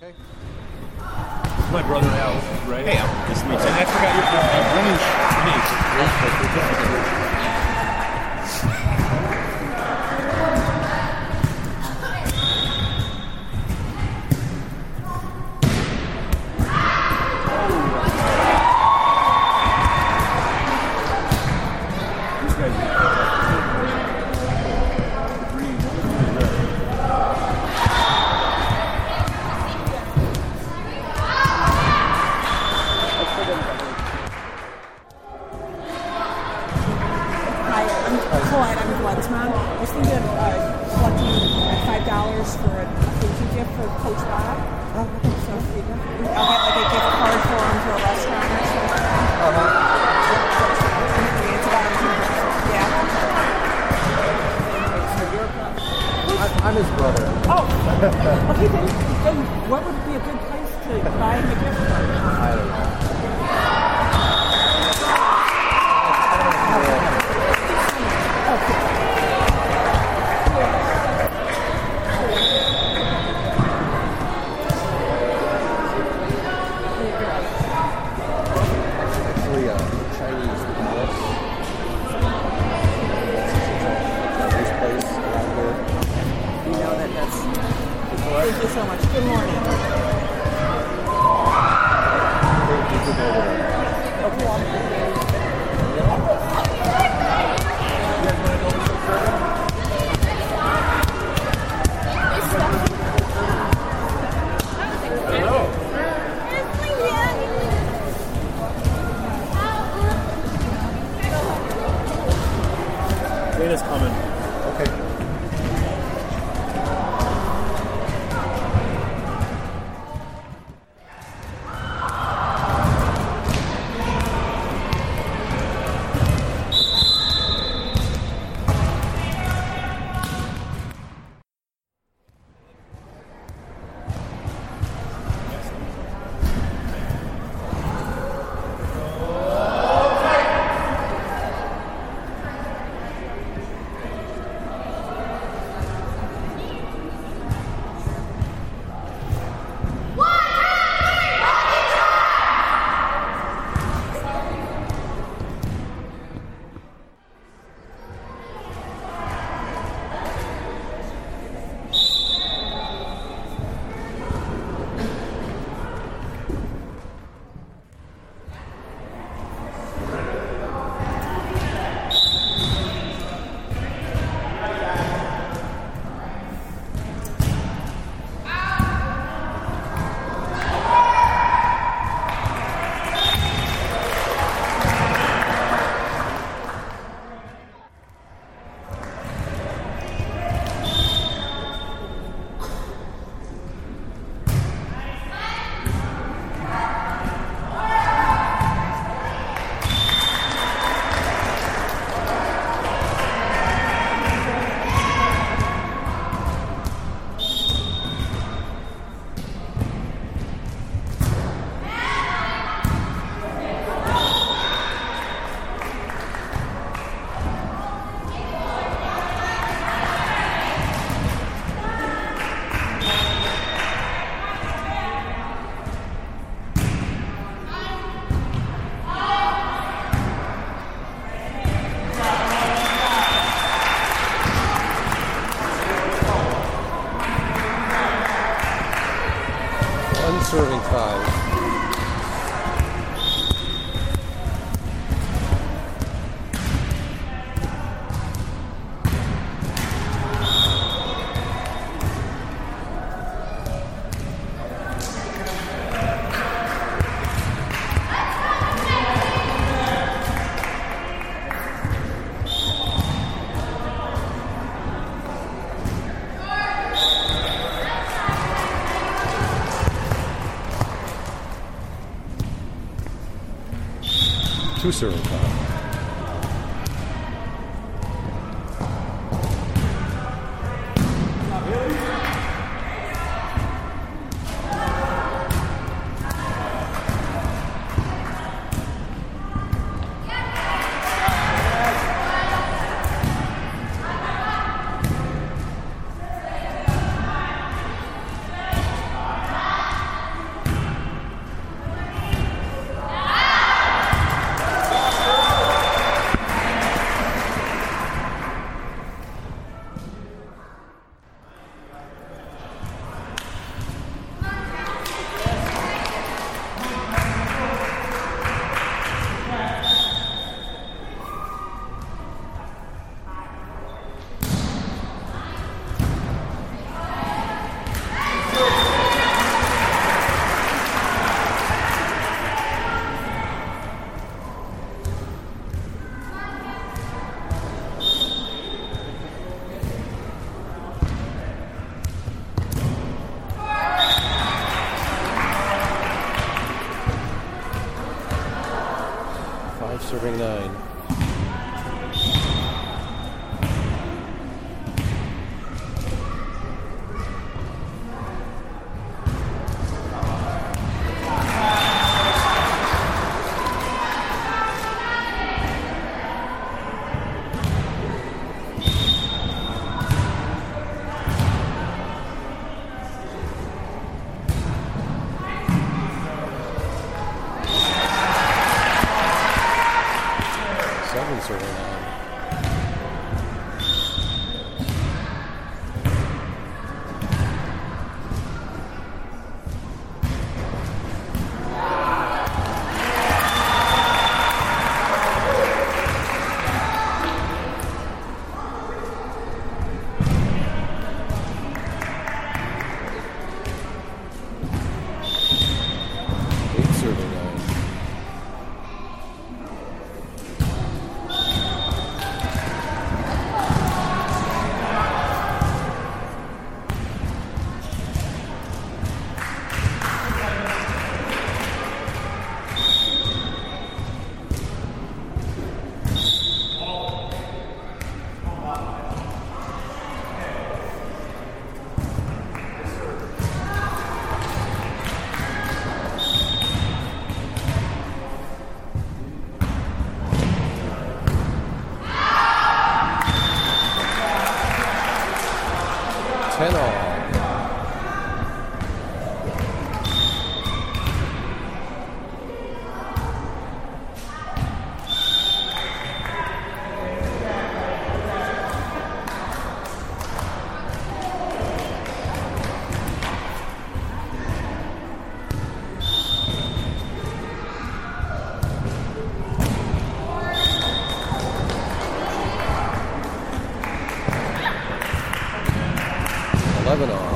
Okay. My brother Al, right? Hey, Al. Nice to meet you. And I forgot your first name. Manish. These His brother. Oh, okay. Then, then what would be a good place to buy him a gift card? I don't know. Good morning. Serving five. Two Eleven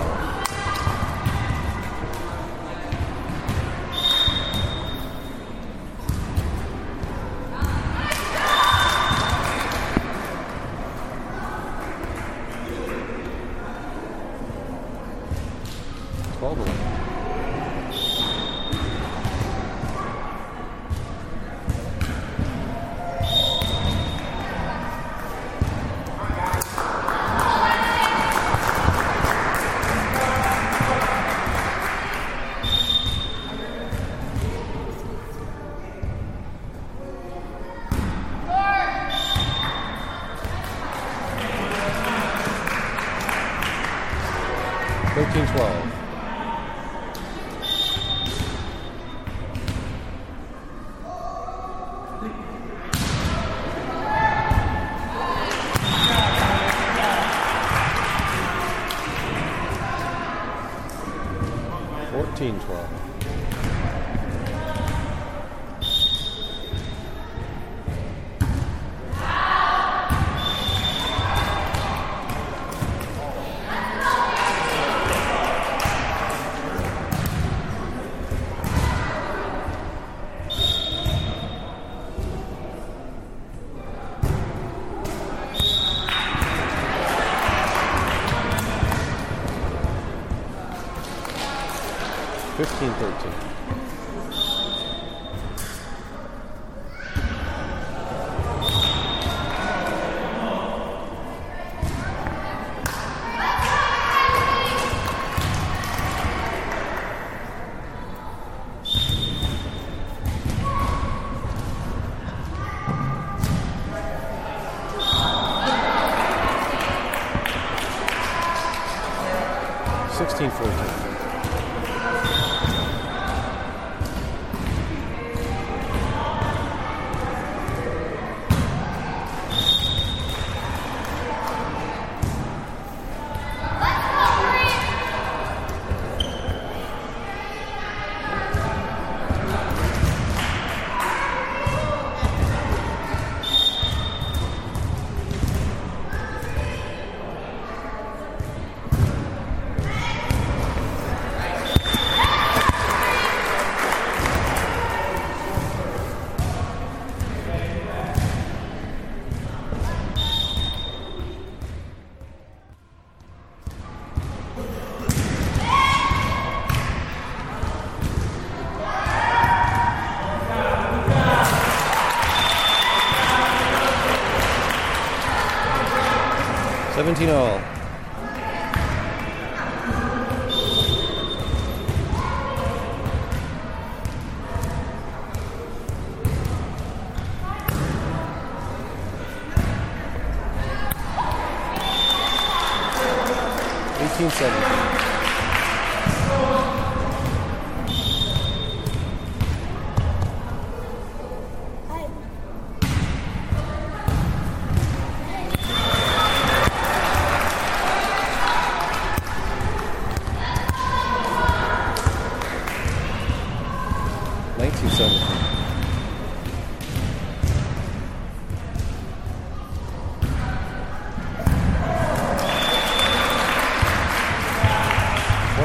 17 all.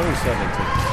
2017.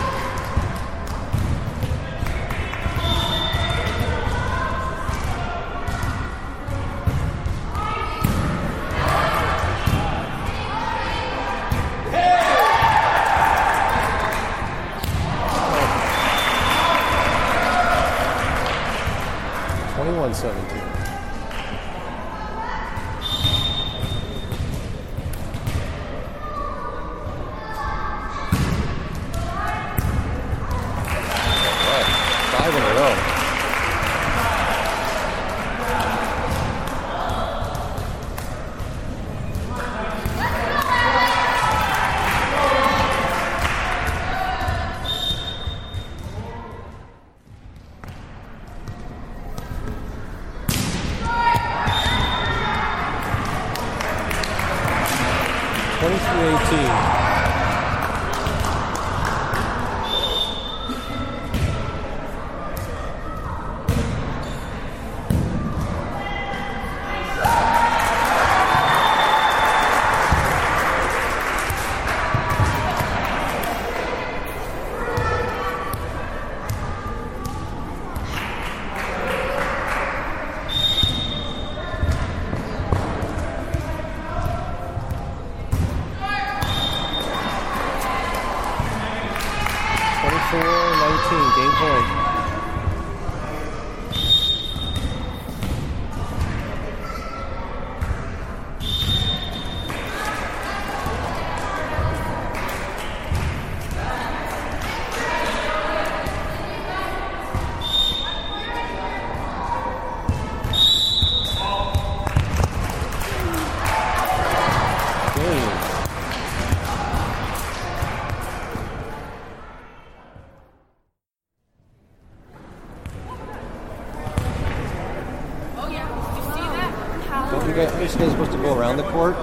Don't you guys, are supposed to go around the court?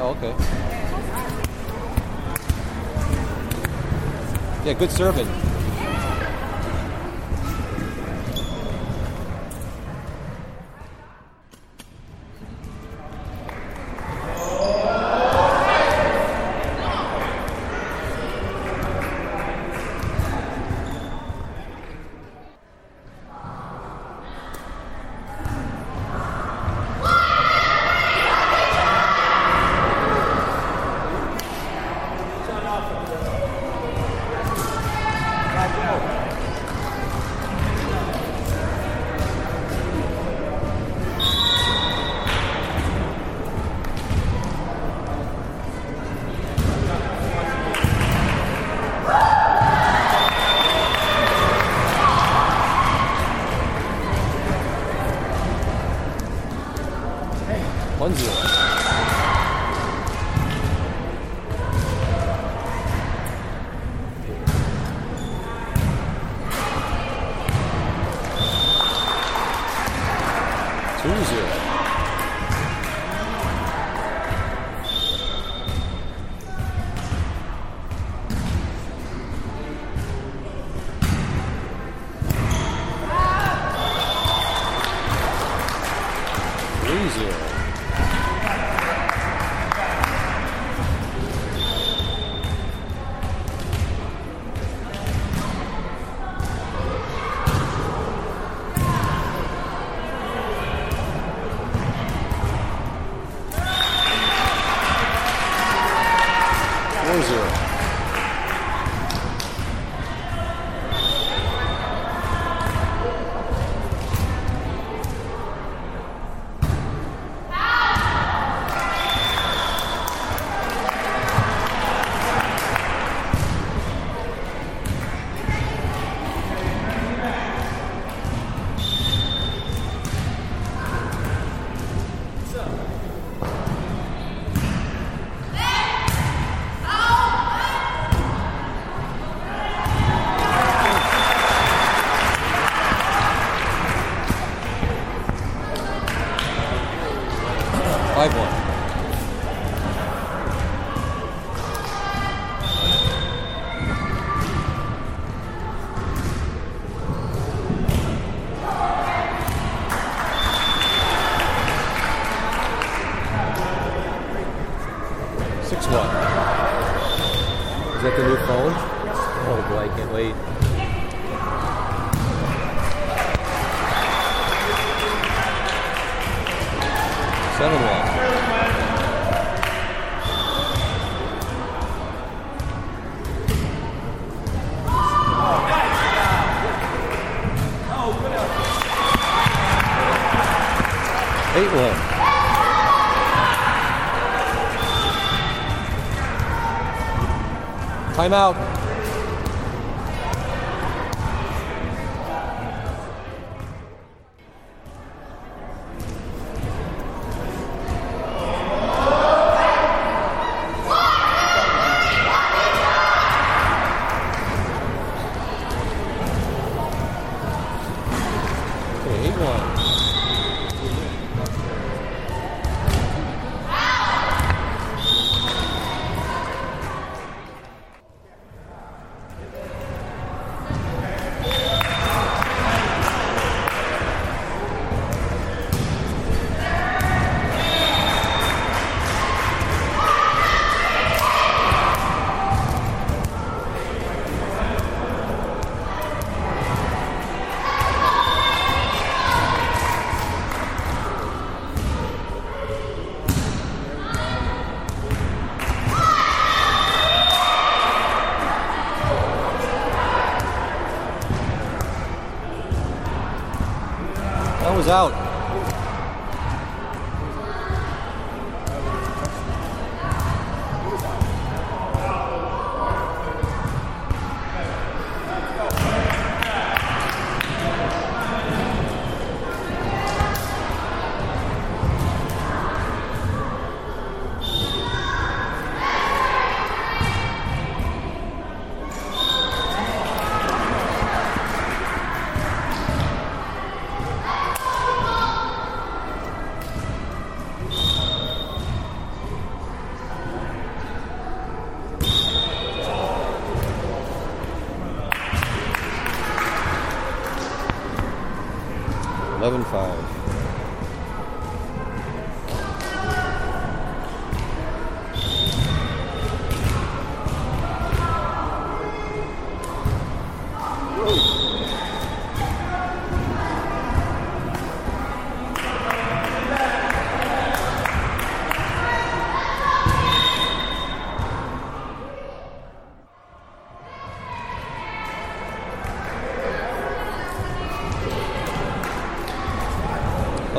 Oh, okay. Yeah, good serving. Timeout.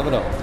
하더라고.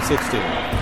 1916.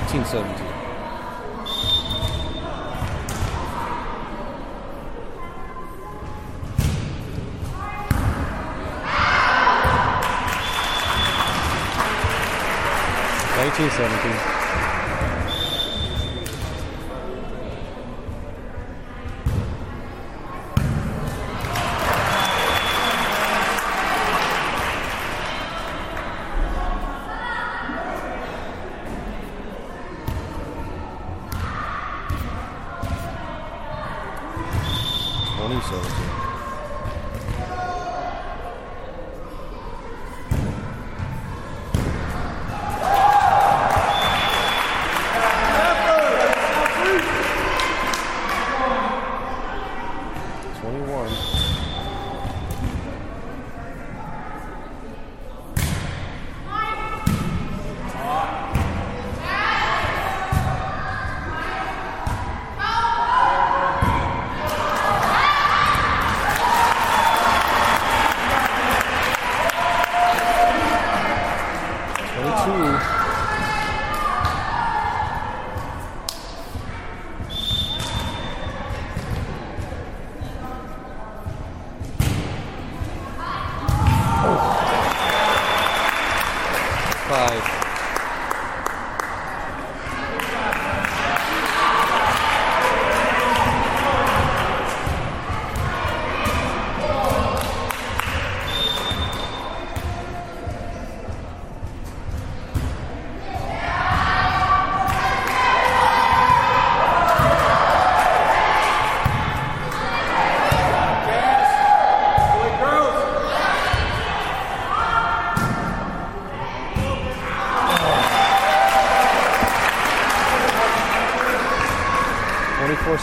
Sixteen. Eighteen seventeen.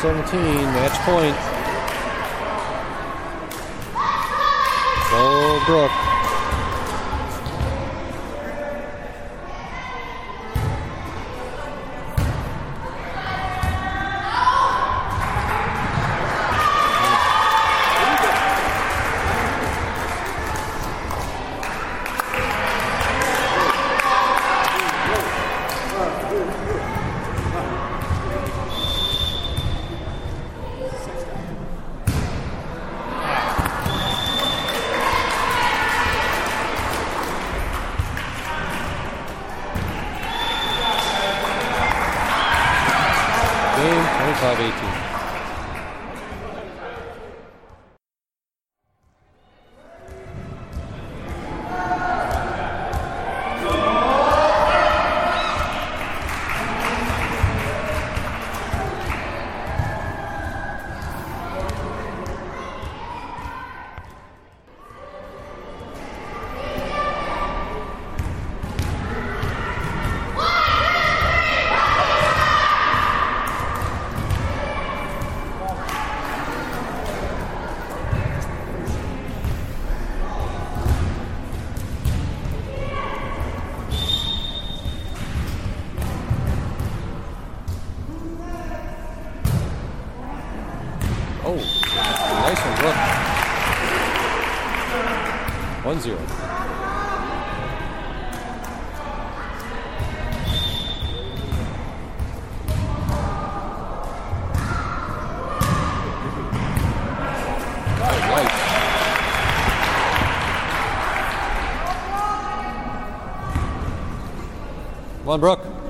17. Match point. On, Brooke.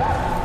Fifteen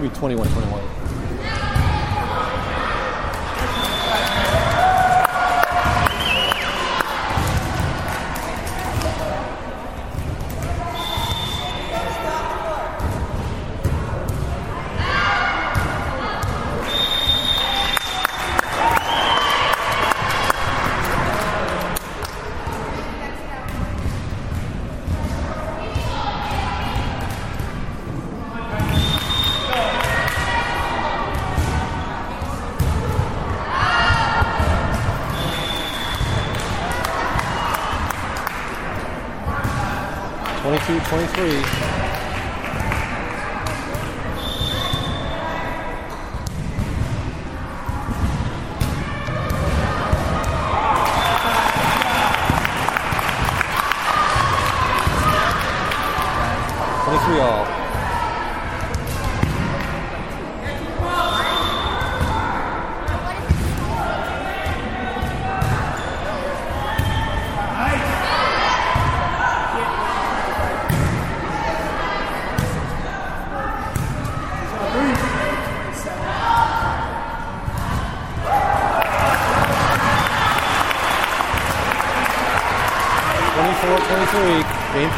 should be 21, 21.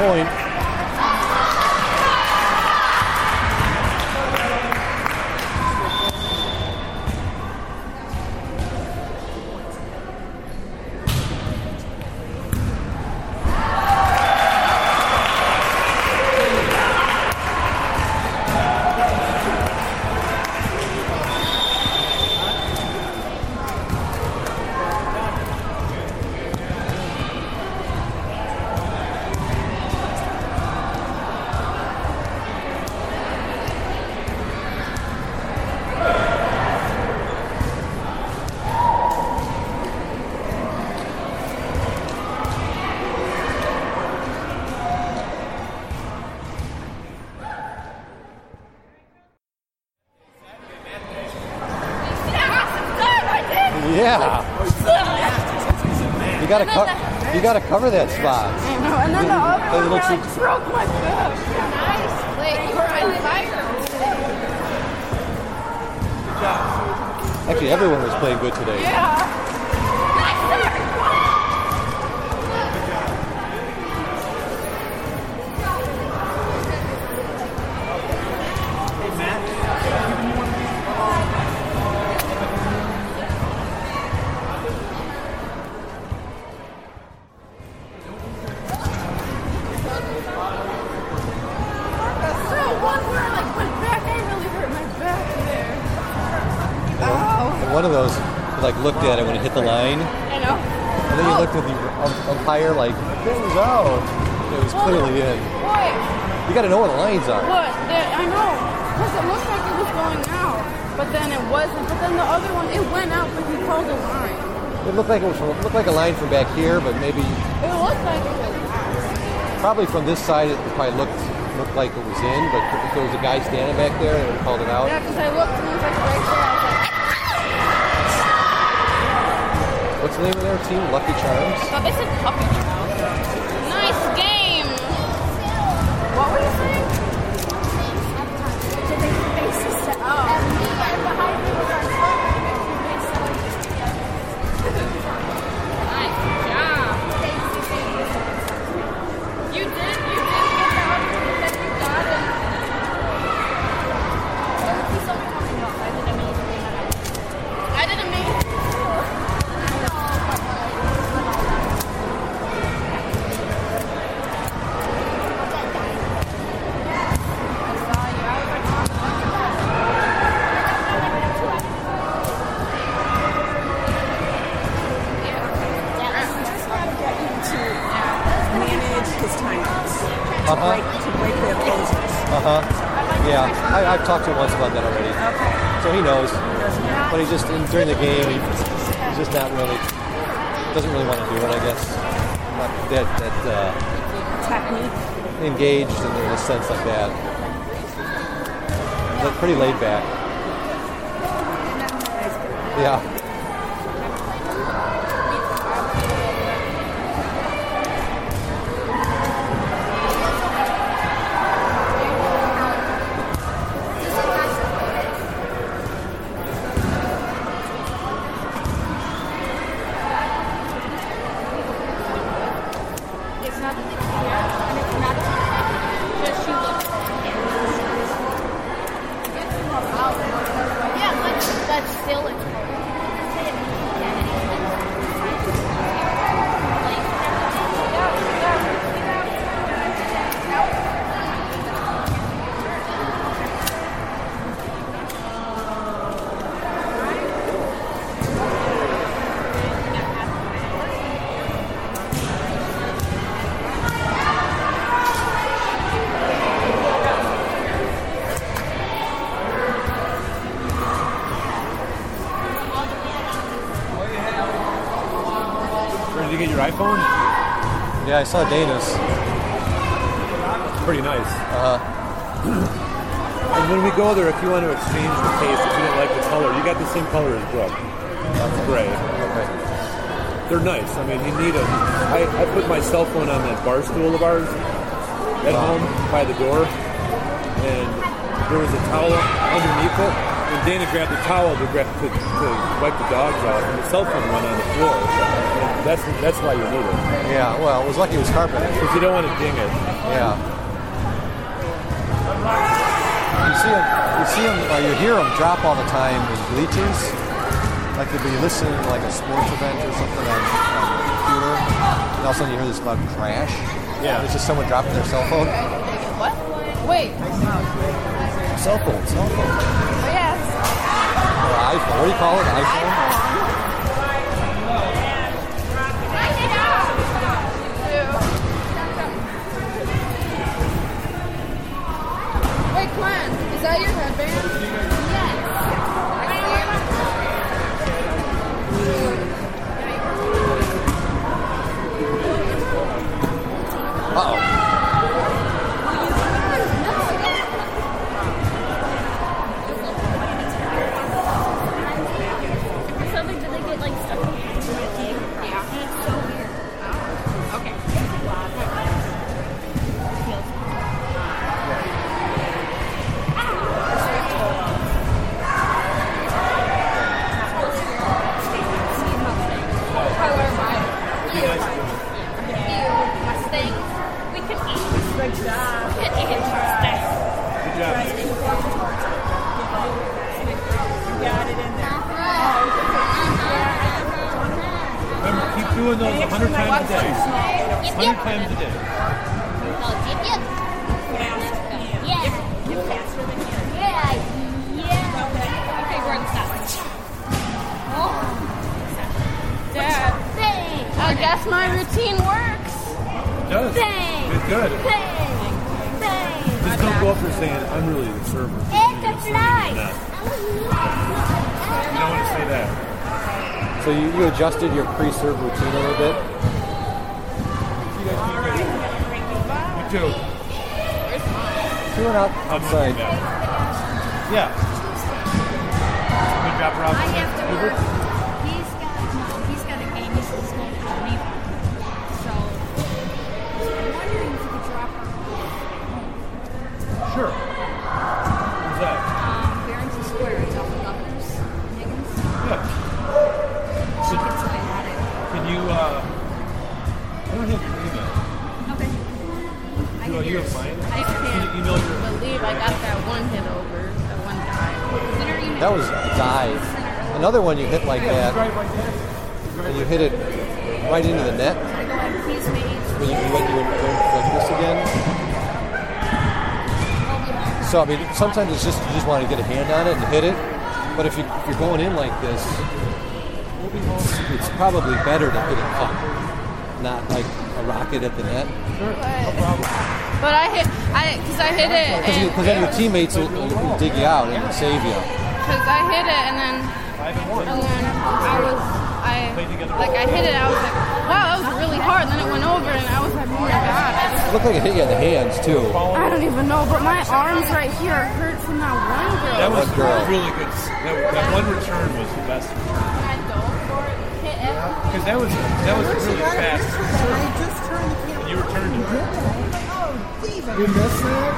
point. got a cut. from back here, but maybe it looked like it was. Probably from this side, it probably looked looked like it was in, but if there was a guy standing back there, they would have called it out. Yeah, because I looked and it was like right there. What's the name of their team? Lucky Charms. No, they said Puppy Charms. Yeah, all of a sudden you hear this loud crash. Yeah. It's just someone dropping their cell phone. What? Wait. Cell phone, cell phone. Oh, yes. Or iPhone. What do you call it? iPhone? Wait, eat. Good job. We could eat Mustangs. Good job. Got it in there. Remember, keep doing those a hundred times a day. Yep, hundred times a day. Oh, yep, yep. Yeah. Get faster than you. Yeah, yeah. Okay, Gordon, stop. Oh. Dad, Thanks. I guess my routine works. It does. Thanks. It's good. Thanks. Thanks. Don't go up there saying, I'm really the server. It's a fly. You're. You don't want to say that. So you, you adjusted your pre-serve routine a little bit. You too. You went out I'll just outside. do. Yeah. Good job, Rob. Your, believe I got that one hit over, that one die. Send her email. That was a dive. Another one you hit like that, like and you hit it right into the net. I go on his page. When you, when you went like this again. So I mean, sometimes it's just you just want to get a hand on it and hit it. But if, you, if you're going in like this, it's probably better to hit it up, not like a rocket at the net. Sure. No problem. But I hit, I because I hit it, Because then your teammates will, will dig you out and save you. because I hit it, and then and then I was, I like I hit it. I was like, wow, that was really hard. And Then it went over, and I was like, oh my god. It looked like it hit you in the hands too. I don't even know, but my arms right here hurt from that one girl. That was girl. really good. That, that one return was the best return. I dove for it, hit it. Because that was that was really fast. I just turned the camera. You returned it. Oh, You missed it?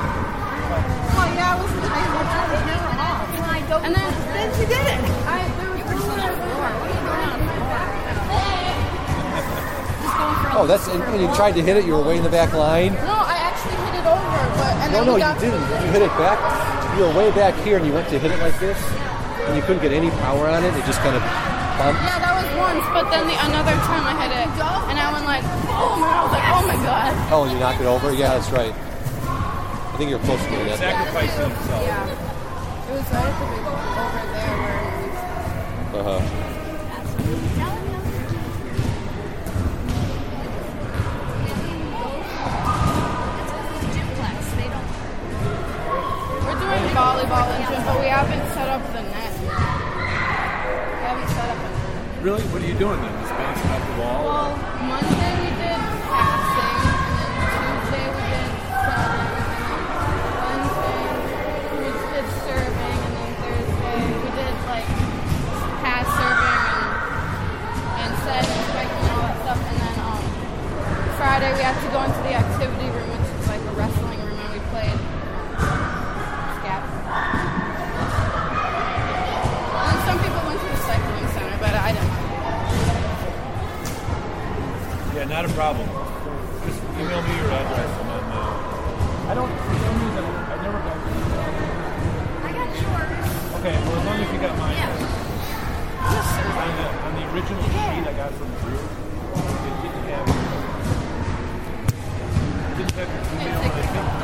Oh, yeah, I was I was trying to camera off. When I don't And then, Then she did it. I there was one on the floor. What are you doing on the floor? Just going for a Oh, that's and when you tried to hit it, you were way in the back line. No, I actually hit it over, but and No, then no, you didn't. You hit it back. You were way back here, and you went to hit it like this, and you couldn't get any power on it. It just kind of bumped. Yeah, that was once, but then the another time I hit it, and I went like, oh, boom, and I was like, oh my god. Oh, and you knocked it over. Yeah, that's right. I think you're close to it. Sacrificing himself. Yeah, it was right at the big over there where it was. Uh huh. We're doing volleyball and gym, but we haven't set up the net. We haven't set up a net. Really? What are you doing then? Just bouncing off the wall? Well, Friday we had to go into the activity room, which is like a wrestling room, and we played scat. And some people went to the cycling center, but I didn't. Yeah, not a problem. Just email me your address and then. Uh, I don't. For some reason, I never got. I got yours. Okay, well as long as you got mine. Yeah. On the, on the original sheet I got from Drew, it didn't have. Email. I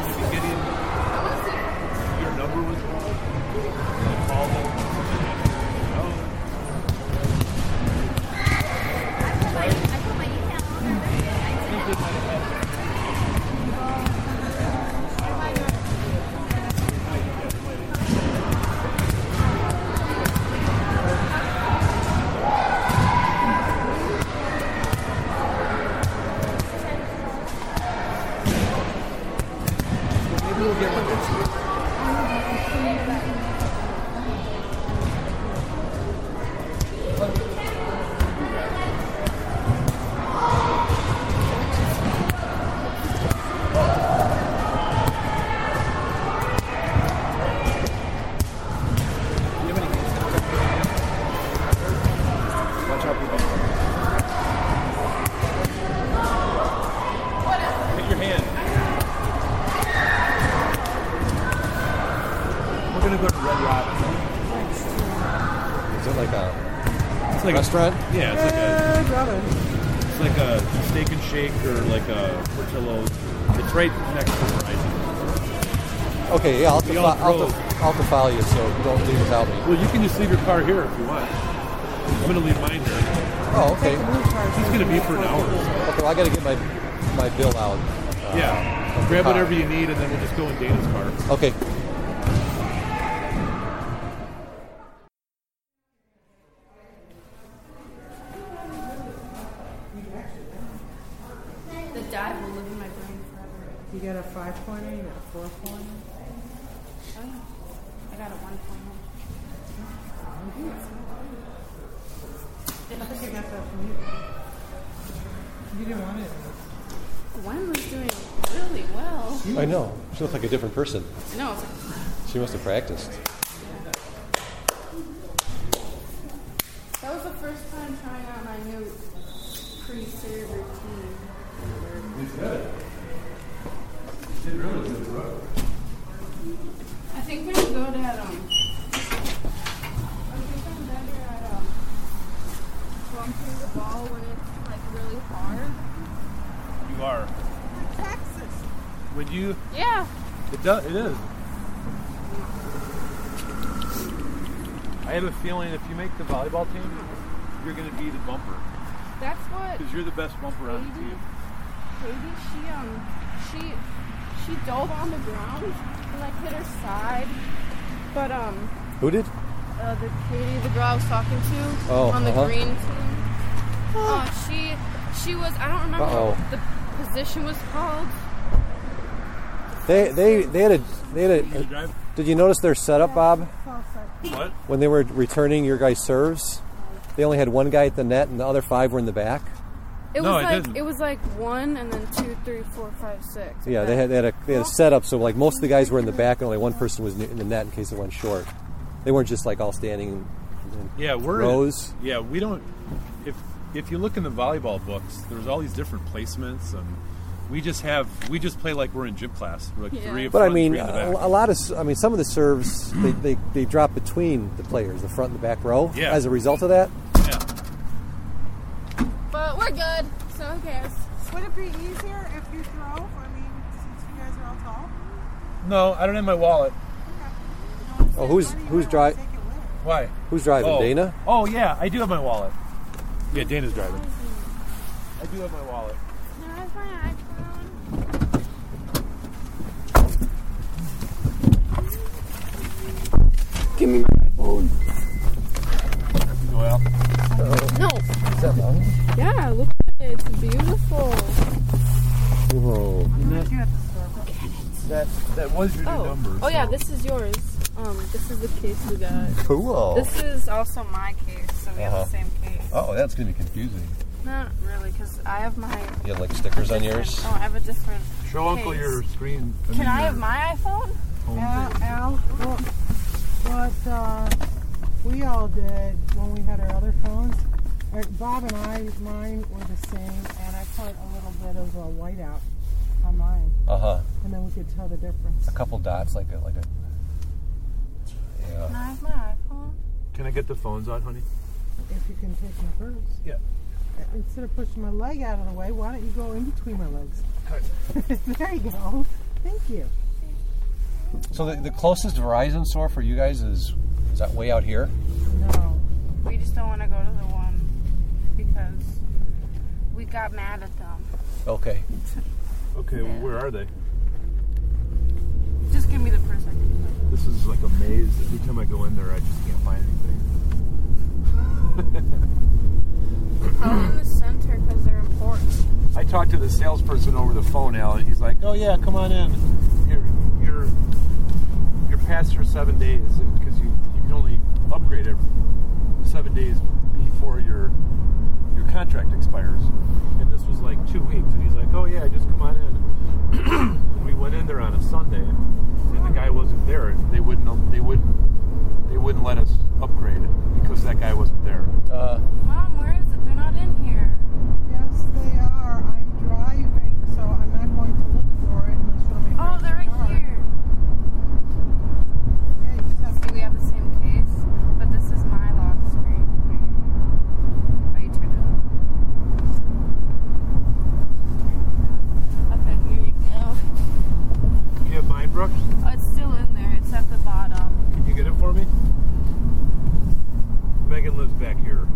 think you. Your number was wrong. I called them. Like restaurant? A, yeah, it's like a it's like a steak and shake or like a Portillo's. It's right next to Verizon. Okay, yeah, I'll have, to fo- all I'll, have to, I'll have to follow you so you don't leave without me. Well, you can just leave your car here if you want. I'm gonna leave mine here. Oh, okay. She's gonna be for an hour. or so. Okay, well, I got to get my my bill out. Uh, Yeah. Grab whatever you need, and then we'll just go in Dana's car. Okay. The dive will live in my brain forever. You got a 5.8, you got a 4.8. Oh, yeah. I got a one point. I think I got that from you. You didn't want it. Gwen was doing really well. I know. She looks like a different person. No, it's like, She must have practiced. that was the first time trying out my new pre-serve routine. I think I'm good at um. I think I'm better at um. Bumping the ball when it's like really hard. You are. Texas. Would you? Yeah. It does. It is. I have a feeling if you make the volleyball team, you're going to be the bumper That's what because you're the best bumper on the team. Katie, she um she she she dove on the ground and like hit her side. But um, Who did? uh, the Katie, the girl I was talking to Oh, on the uh-huh. green team, uh, she she was I don't remember Uh-oh. what the position was called. They they they had a they had You a. drive? Did you notice their setup, Bob? What? When they were returning your guys' serves, they only had one guy at the net, and the other five were in the back. It No, was it like didn't. it was like one and then two, three, four, five, six. Yeah, they had they had a they had a setup so like most of the guys were in the back, and only one person was in the net in case it went short. They weren't just like all standing. in- in Yeah, we're rows. Yeah, we don't. If if you look in the volleyball books, there's all these different placements, and we just have we just play like we're in gym class. We're like Yeah. three. up But I mean, three in the a, a lot of I mean, some of the serves they, they, they drop between the players, the front and the back row. Yeah. As a result of that, yeah. But we're good, so who cares? Would it be easier if you drove? I mean, since you guys are all tall. No, I don't have my wallet. oh, who's who's driving? Why? Who's driving? Oh. Dana. Oh yeah, I do have my wallet. Yeah, Dana's driving. I do have my wallet. There's my iPhone. Give me my phone. Well, No. Is that long? Yeah, look at it. It's beautiful. Whoa. that that was your new Oh. number. Oh yeah, this is yours. Um, this is the case we got. Cool. This is also my case, so we Uh-huh. have the same case. oh, that's gonna be confusing. Not really, because I have my. You have like stickers on yours. Oh, I have a different. Show Uncle your screen. Can mean, I have my iPhone? home Al, page. Al what, what uh, we all did when we had our other phones, Bob and I, mine were the same, and I put a little bit of a whiteout on mine, Uh huh. and then we could tell the difference. A couple dots, like a like a. Yeah. Can I have my iPhone? Can I get the phones out, honey? If you can take my purse. Yeah. Uh, Instead of pushing my leg out of the way, why don't you go in between my legs? there you go. Thank you. So the, the closest Verizon store for you guys is is that way out here? No. We just don't want to go to the one because we got mad at them. Okay. Okay, well, where are they? Just give me the purse. I can This is like a maze. Every time I go in there, I just can't find anything. Put in the center because they're important. I talked to the salesperson over the phone, Al, and he's like, "Oh yeah, come on in. You're you're you're past your seven days because you you can only upgrade every seven days before your your contract expires." And this was like two weeks, and he's like, "Oh yeah, just come on in." and we went in there on a Sunday, and the guy wasn't there. They wouldn't they wouldn't they wouldn't let us upgrade it because that guy wasn't there. Uh, Mom, where is it? They're not in here. Yes, they are. I'm driving, so I'm not going to look for it unless you want me to Oh, grab they're your right car. here. Yeah, you just have See, we have the same case, but this is my lock screen. Oh, you turned it on. Okay, here you go. Brooke? Oh, it's still in there. It's at the bottom. Can you get it for me? Megan lives back here,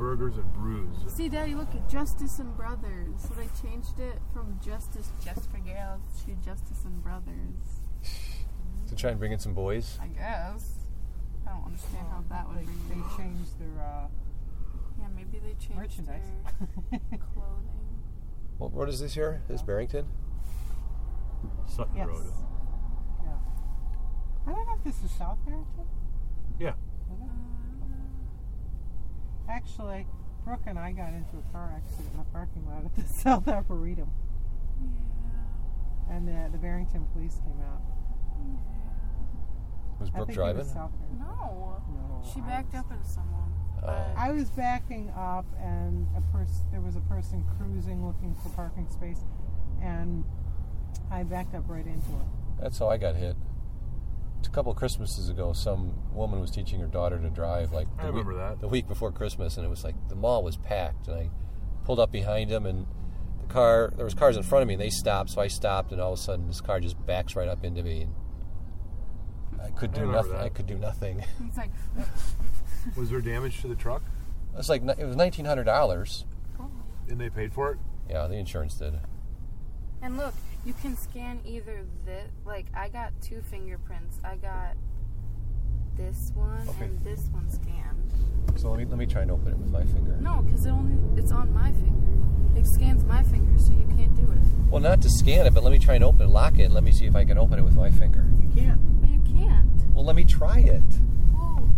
burgers, and brews. See, Daddy, look at Justice and Brothers. So they changed it from Justice Just for Girls to Justice and Brothers. To try and bring in some boys. I guess. I don't understand how that would They, bring they in. changed their uh, Yeah, maybe they changed merchandise. their clothing. What road is this here? This Barrington? Sutton yes. Road. Yeah. I don't know if this is South Barrington. Yeah. Is it? Actually, Brooke and I got into a car accident in the parking lot at the South Arboretum, Yeah. and the, the Barrington police came out. Yeah. Was Brooke think it driving? was South Barrington. No. No, She I backed was- up into someone. Oh. I was backing up, and a person there was a person cruising looking for parking space, and I backed up right into her. That's how I got hit. A couple Christmases ago, some woman was teaching her daughter to drive. Like I the week, remember that. the week before Christmas, and it was like the mall was packed, and I pulled up behind him, and the car there was cars in front of me, and they stopped, so I stopped, and all of a sudden this car just backs right up into me, and I could do remember nothing. that. I could do nothing. he's like, Was there damage to the truck? It's like it was nineteen hundred dollars. And they paid for it? Yeah, the insurance did. And look, you can scan either this. Like I got two fingerprints. I got this one Okay. and this one scanned. So let me let me try and open it with my finger. No, because it only it's on my finger. It scans my finger, so you can't do it. Well, not to scan it, but let me try and open it, lock it, let me see if I can open it with my finger. You can't. But you can't. Well, let me try it. Oh,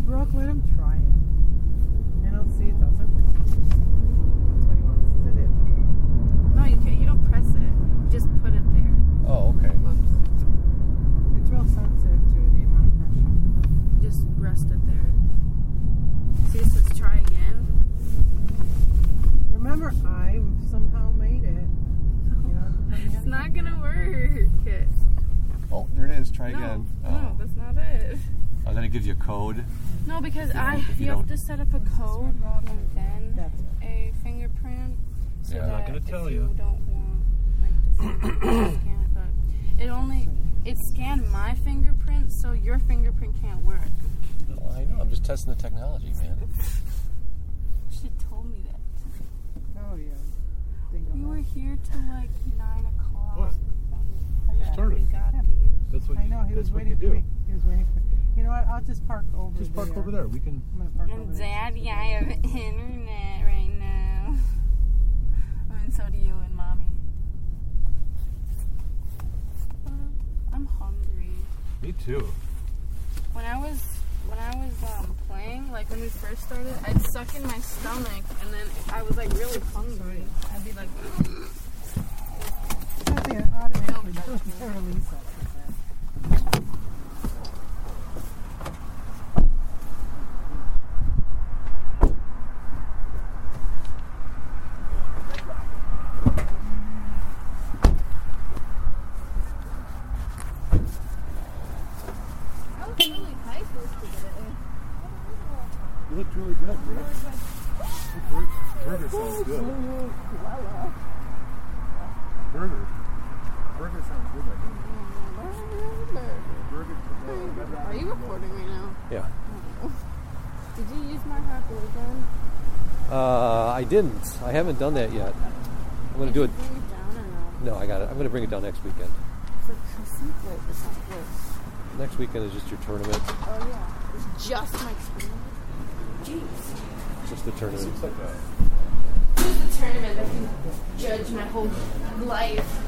Brooke, let him try it. You don't see it doesn't. That's what he wants to do. no, you can't. You don't press it. You just put it there. Oh, okay. Whoops. It's real sensitive to the amount of pressure. Just rest it there. See, it says try again. Remember, I somehow made it. You know, tell me how It's not gonna work. Oh, there it is. Try No, again. no, Oh. that's not it. oh, then it gives you a code. No, because I you you have to set up a code and then That's a fingerprint. So Yeah. I'm not gonna if tell you you. don't want like to scan it, only it scanned my fingerprint, so your fingerprint can't work. Oh, I know. I'm just testing the technology, man. You should have told me that. Oh, yeah. We were here till like nine o'clock. What? when Yeah. Started. We got Yeah. That's what I know, he that's was what waiting you for do. me. He was waiting for You know what? I'll just park over Just park there. over there. We can I'm going to park over And there. Daddy, I have internet right now. I mean, so do you. I'm hungry. Me too. When I was when I was um, playing, like when we first started, I'd suck in my stomach, and then I was like really hungry. I'd be like. Uh, I didn't. I haven't done that yet. I'm gonna do it. Bring it down or no? No, I got it. I'm gonna bring it down next weekend. For Christmas? Wait, it's not close. Next weekend is just your tournament. Oh yeah. It's just my tournament. Jeez. Just the tournament. Seems like a This the tournament that can judge my whole life.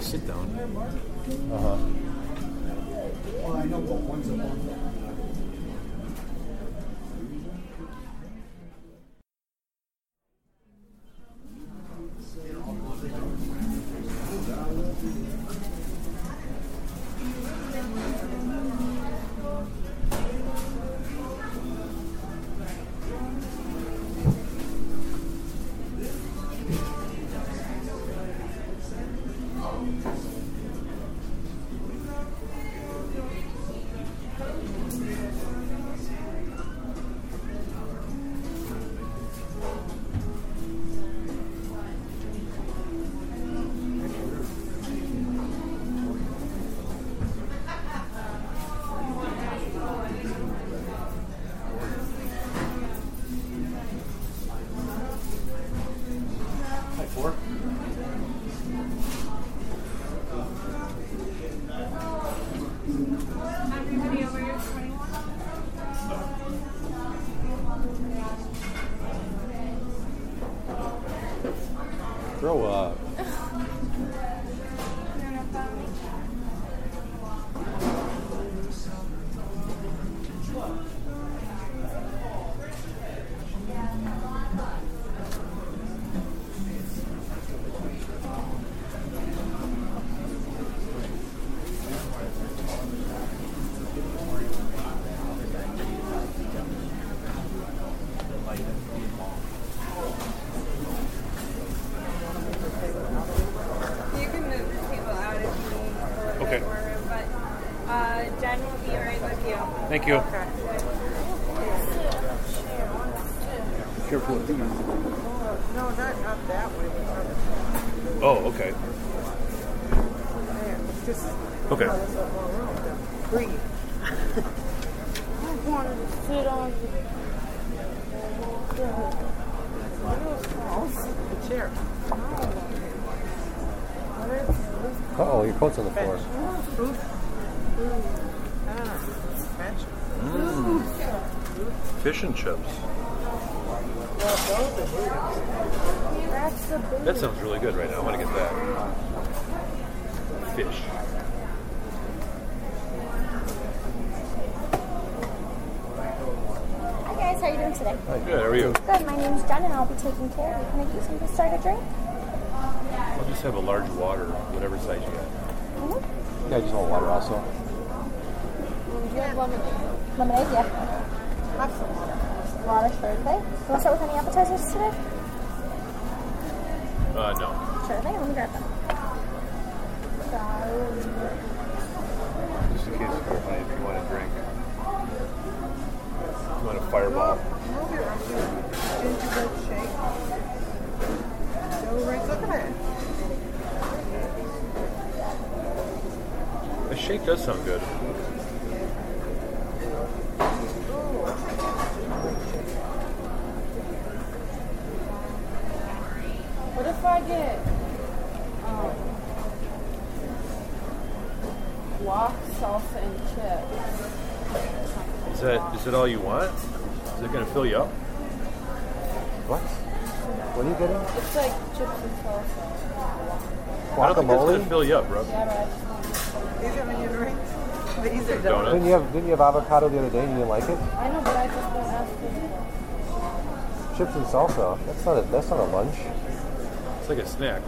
Sit down. Uh huh. Well, I know what ones Hi, Thank you. Careful with these. No, not, not that way. but Oh, okay. there. Just Okay. there's a more room to breathe. I wanted to sit on The chair. Uh oh, your coat's on the floor. Food. Ah, bench. Fish and chips. That's the big That sounds really good right now. I want to get that. Fish. Hi guys, how are you doing today? Good. How are you? Good, my name's Jen and I'll be taking care of you. Can I get you some to start a drink? I'll just have a large water, whatever size you got. Mm-hmm. Yeah, just want water also. Do you have lemonade? Lemonade, yeah. Water, sure thing. You want to start with any appetizers today? Uh, no. Sure thing, let me grab them. Just in case if you want a drink. You want a fireball? Gingerbread shake. So right, look at it. A shake does sound good. What if I get um, guac, salsa, and chips? Is that is that all you want? Is it going to fill you up? What? What are you getting? It's like chips and salsa. I don't think it's gonna fill you up, bro. These are onion rings. These are Donuts. Didn't you have didn't you have avocado the other day and you didn't like it? I know, but I just don't ask for Chips and salsa. That's not a that's not a lunch. It's like a snack.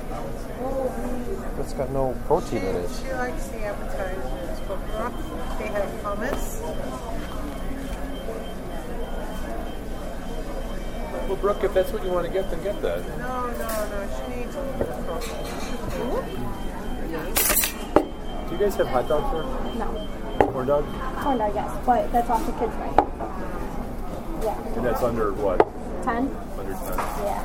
That's got no protein in it. She likes the appetizers, but they have hummus. Well, Brooke, if that's what you want to get, then get that. No, no, no. She needs a little of protein. Do you guys have hot dogs here? No. Corn dog? Corn dog, yes, but that's off the kids' right. Yeah. And that's under what? 10? Under 10. Yeah.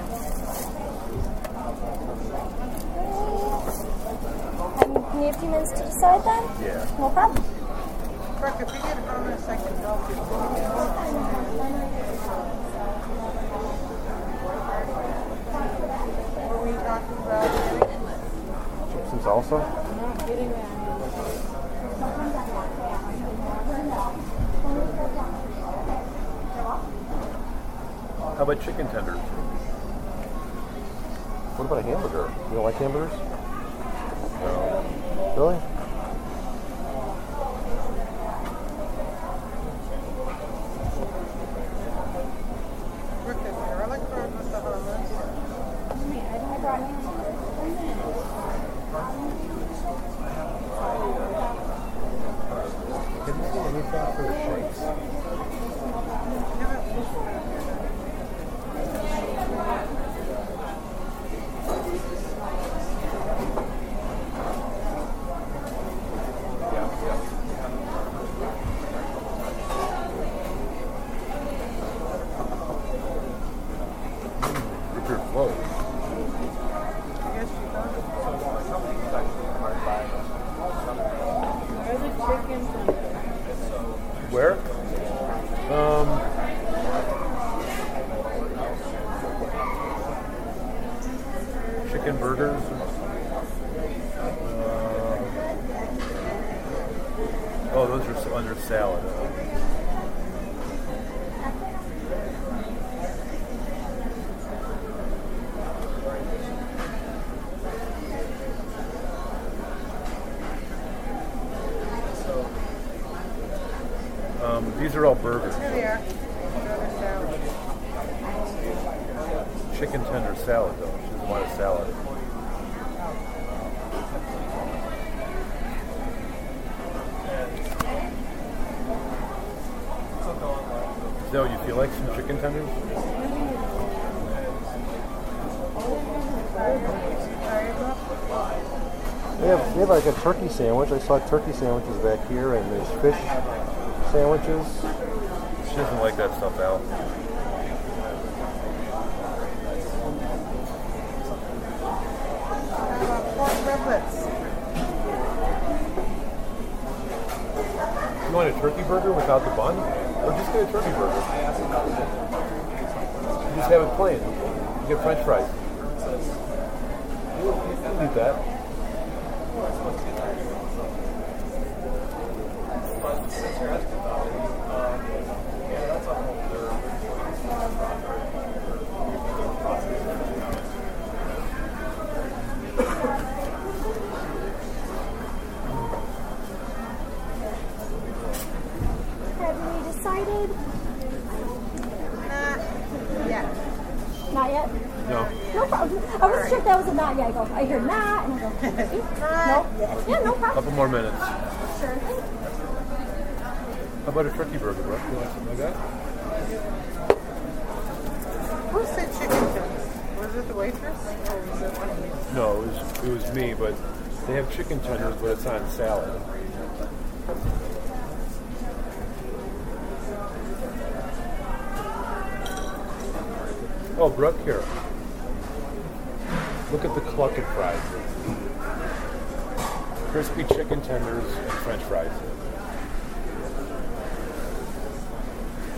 Can you have a few minutes to decide then? Yeah. No problem. Brooke, if you get hummus, I can help you. What were you talking salsa. How about chicken tenders? What about a hamburger? You don't like hamburgers? No. Really? Brooke, is garlic bread with the hummus? Didn't see anything for the shakes. Richard Flow. Yes, you got it. Where's the chicken tenders? Where? Um. Chicken burgers. Uh, oh, those are s- under salad. Um, these are all burgers. Here they are. Another salad. Chicken tender salad, though. She doesn't want a salad. What you like? Some chicken tenders? They have, they have like a turkey sandwich. I saw turkey sandwiches back here, and there's fish sandwiches. She doesn't like that stuff, Al. How about pork riblets? You want a turkey burger without the bun? Or just get a turkey burger? Just have it plain. You get french fries. You can eat that. Have we decided? Not yet. Not? No. No problem. I wasn't sure if that was a not yet. I go, I hear not, and I go, no. Yeah, no problem. Couple more minutes. Sure thing. How about a turkey burger, bro? You want something like that? Who said chicken tenders? Was it the waitress? Or was it one of you? No, it was, it was me, but they have chicken tenders, but it's on salad. Oh, Brooke, here. Look at the clucket fries. Crispy chicken tenders and french fries.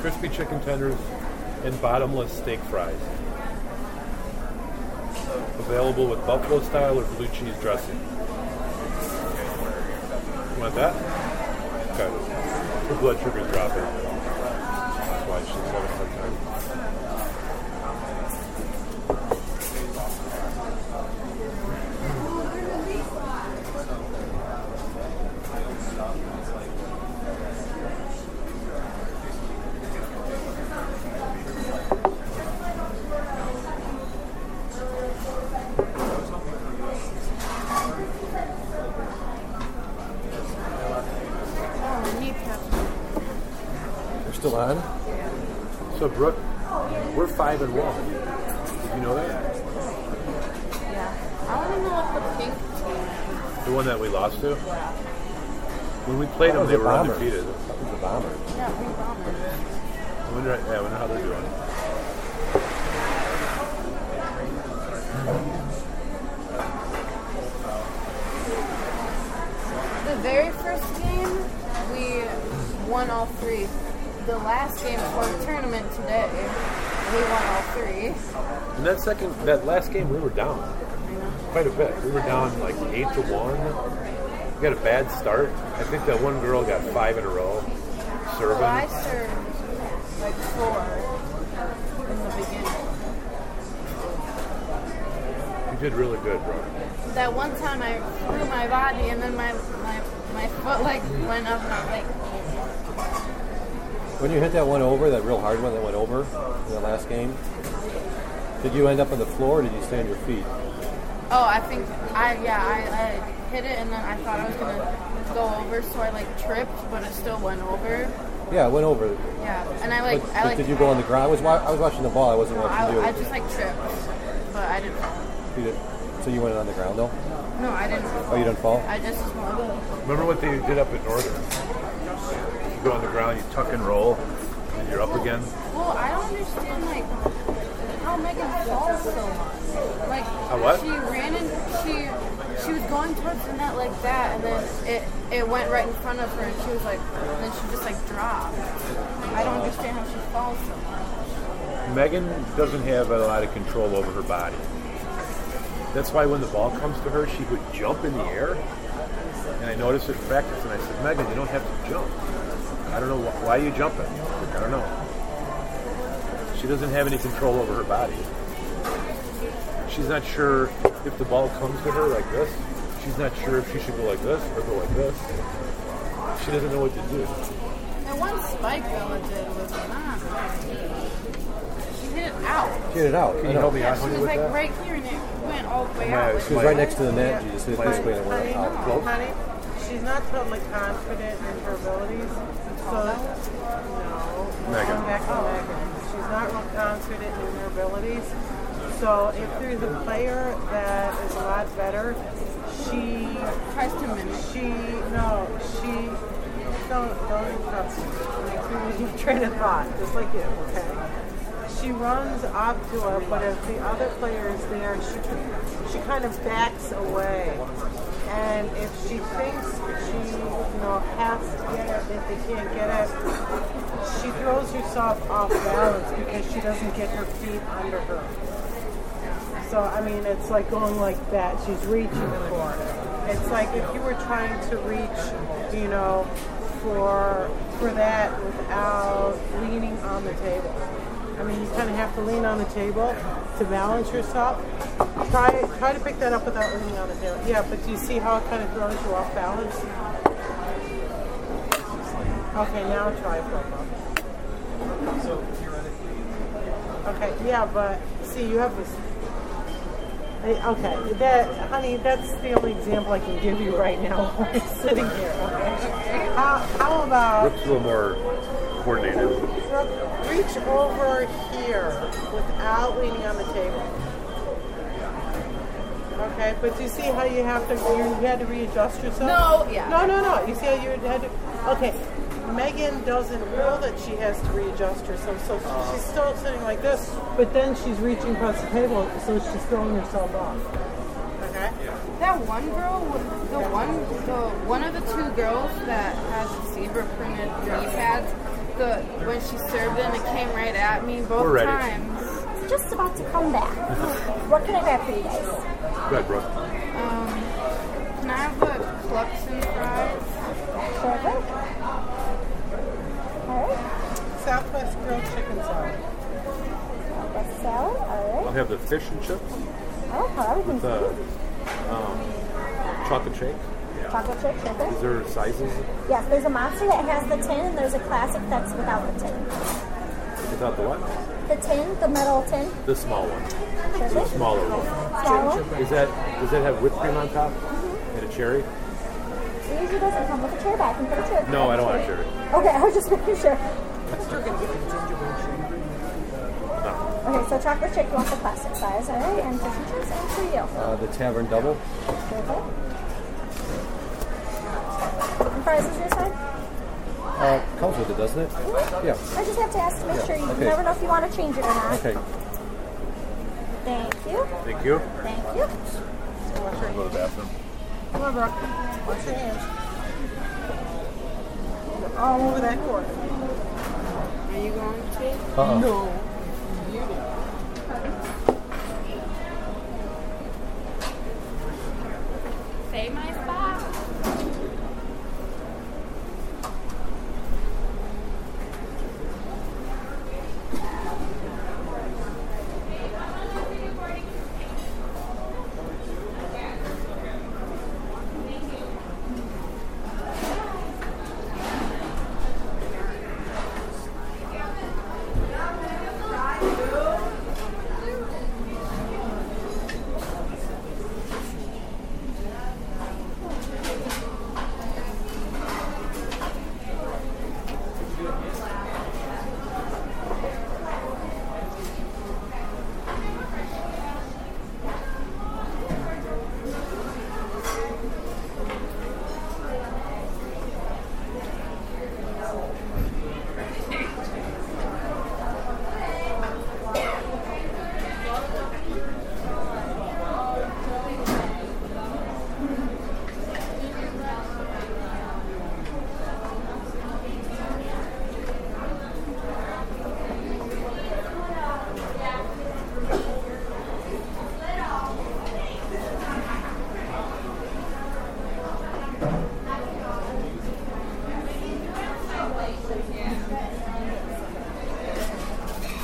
Crispy chicken tenders and bottomless steak fries. Available with buffalo style or blue cheese dressing. You want that? Okay. Her blood sugar's dropping. That's why she's having a hard time. still on? So Brooke, we're five and one. Did you know that? Yeah. I want to know what the pink team. The one that we lost to. When we played them, they the were Bombers. undefeated. That was the Bombers. Yeah, pink bombers. I wonder, yeah, I wonder how they're doing. The very first game, we won all three. The last game for the tournament today, we won all three. And that second, that last game, we were down quite a bit. We were down like eight to one. We got a bad start. I think that one girl got five in a row serving. Well, I served like four in the beginning. You did really good, bro. That one time I threw my body and then my my, my foot like went up and I was like, When you hit that one over, that real hard one that went over in the last game, did you end up on the floor or did you stay on your feet? oh, I think I yeah I, I hit it and then I thought I was gonna go over, so I like tripped, but it still went over. Yeah, it went over. Yeah, and I like But, I but like did you go on the ground? I was, I was watching the ball. I wasn't watching I, you. I just like tripped, but I didn't. fall. You did- so you went on the ground though? No, I didn't. Oh, you didn't fall? I just Remember what they did up at Northern? You go on the ground, you tuck and roll, and you're up again. Well, I don't understand like how Megan falls so much. Like How what? she ran and she she was going towards the net like that, and then it it went right in front of her, and she was like, and then she just like dropped. I don't understand how she falls so much. Megan doesn't have a lot of control over her body. That's why when the ball comes to her, she would jump in the air. And I noticed it in practice, and I said, Megan, you don't have to jump. I don't know wh- why are you jumping. I don't know. She doesn't have any control over her body. She's not sure if the ball comes to her like this. She's not sure if she should go like this or go like this. She doesn't know what to do. And one spike Bella did was not right. She hit it out. She hit it out. Can you help me Yeah, out she honey, was with like that? right here, and it went all the way Yeah, out. it's She was right next to the net. She just hit it this way and it went out. Close? Honey, she's not totally confident in her abilities. So, no. Megan. Back to Megan. She's not real confident in her abilities. So if there's a player that is a lot better, she Tries to mimic. she no she don't don't interrupt me. Train of thought, just like you, okay? She runs up to her, but if the other player is there, she she kind of backs away. And if she thinks she, you know, has to get it, if they can't get it, she throws herself off balance because she doesn't get her feet under her. So I mean, it's like going like that. She's reaching for it. It's like if you were trying to reach, you know, for for that without leaning on the table. I mean, you kind of have to lean on the table to balance yourself. Try try to pick that up without leaning on the table. Yeah, but do you see how it kind of throws you off balance? Okay, now try flip up. Okay, yeah, but see, you have this. eh, Okay, that, honey, that's the only example I can give you right now while I'm sitting here. Okay, how, how about Brooke's a little more coordinated. Brooke, reach over here without leaning on the table? Okay, but do you see how you have to? You had to readjust yourself. No, yeah. No, no, no. You see how you had to? Okay, Megan doesn't know that she has to readjust herself, so she's still sitting like this, but then she's reaching across the table, so she's throwing herself off. Okay. That one girl, the one, the one of the two girls that has the zebra printed knee pads, the when she served it and it came right at me both We're ready. times. Just about to come back. what can I grab for you guys? Go ahead, Brooke. Um, can I have the clucks and fries? Southwest grilled chicken salad. That's salad. I'll have the fish and chips, Oh, how everything's the good. um, chocolate shake. Chocolate shake, sugar. Is there sizes Yes, there's a monster that has the tin, and there's a classic that's without the tin. without the what? The tin, the metal tin. The small one, the smaller one. Small one. Is that does that have whipped cream on top and a cherry? It usually doesn't come with a cherry, but I can put a chair. No, I don't want a cherry. Okay, I was just making sure. Still gonna get the gingerbread shake. Okay, so chocolate chip, you want the plastic size, alright? And fish and chips, and for you. Uh, the Tavern Double. Okay. And fries is your side? Uh, comes with it, doesn't it? Yeah. I just have to ask to make Yeah, sure. You okay. never know if you want to change it or not. Okay. Thank you. Thank you. Thank you. Wash your Go to the bathroom. Come on, Brooke. Wash your hands. All over that court. Are you going to? Uh-uh. No. Say my spot.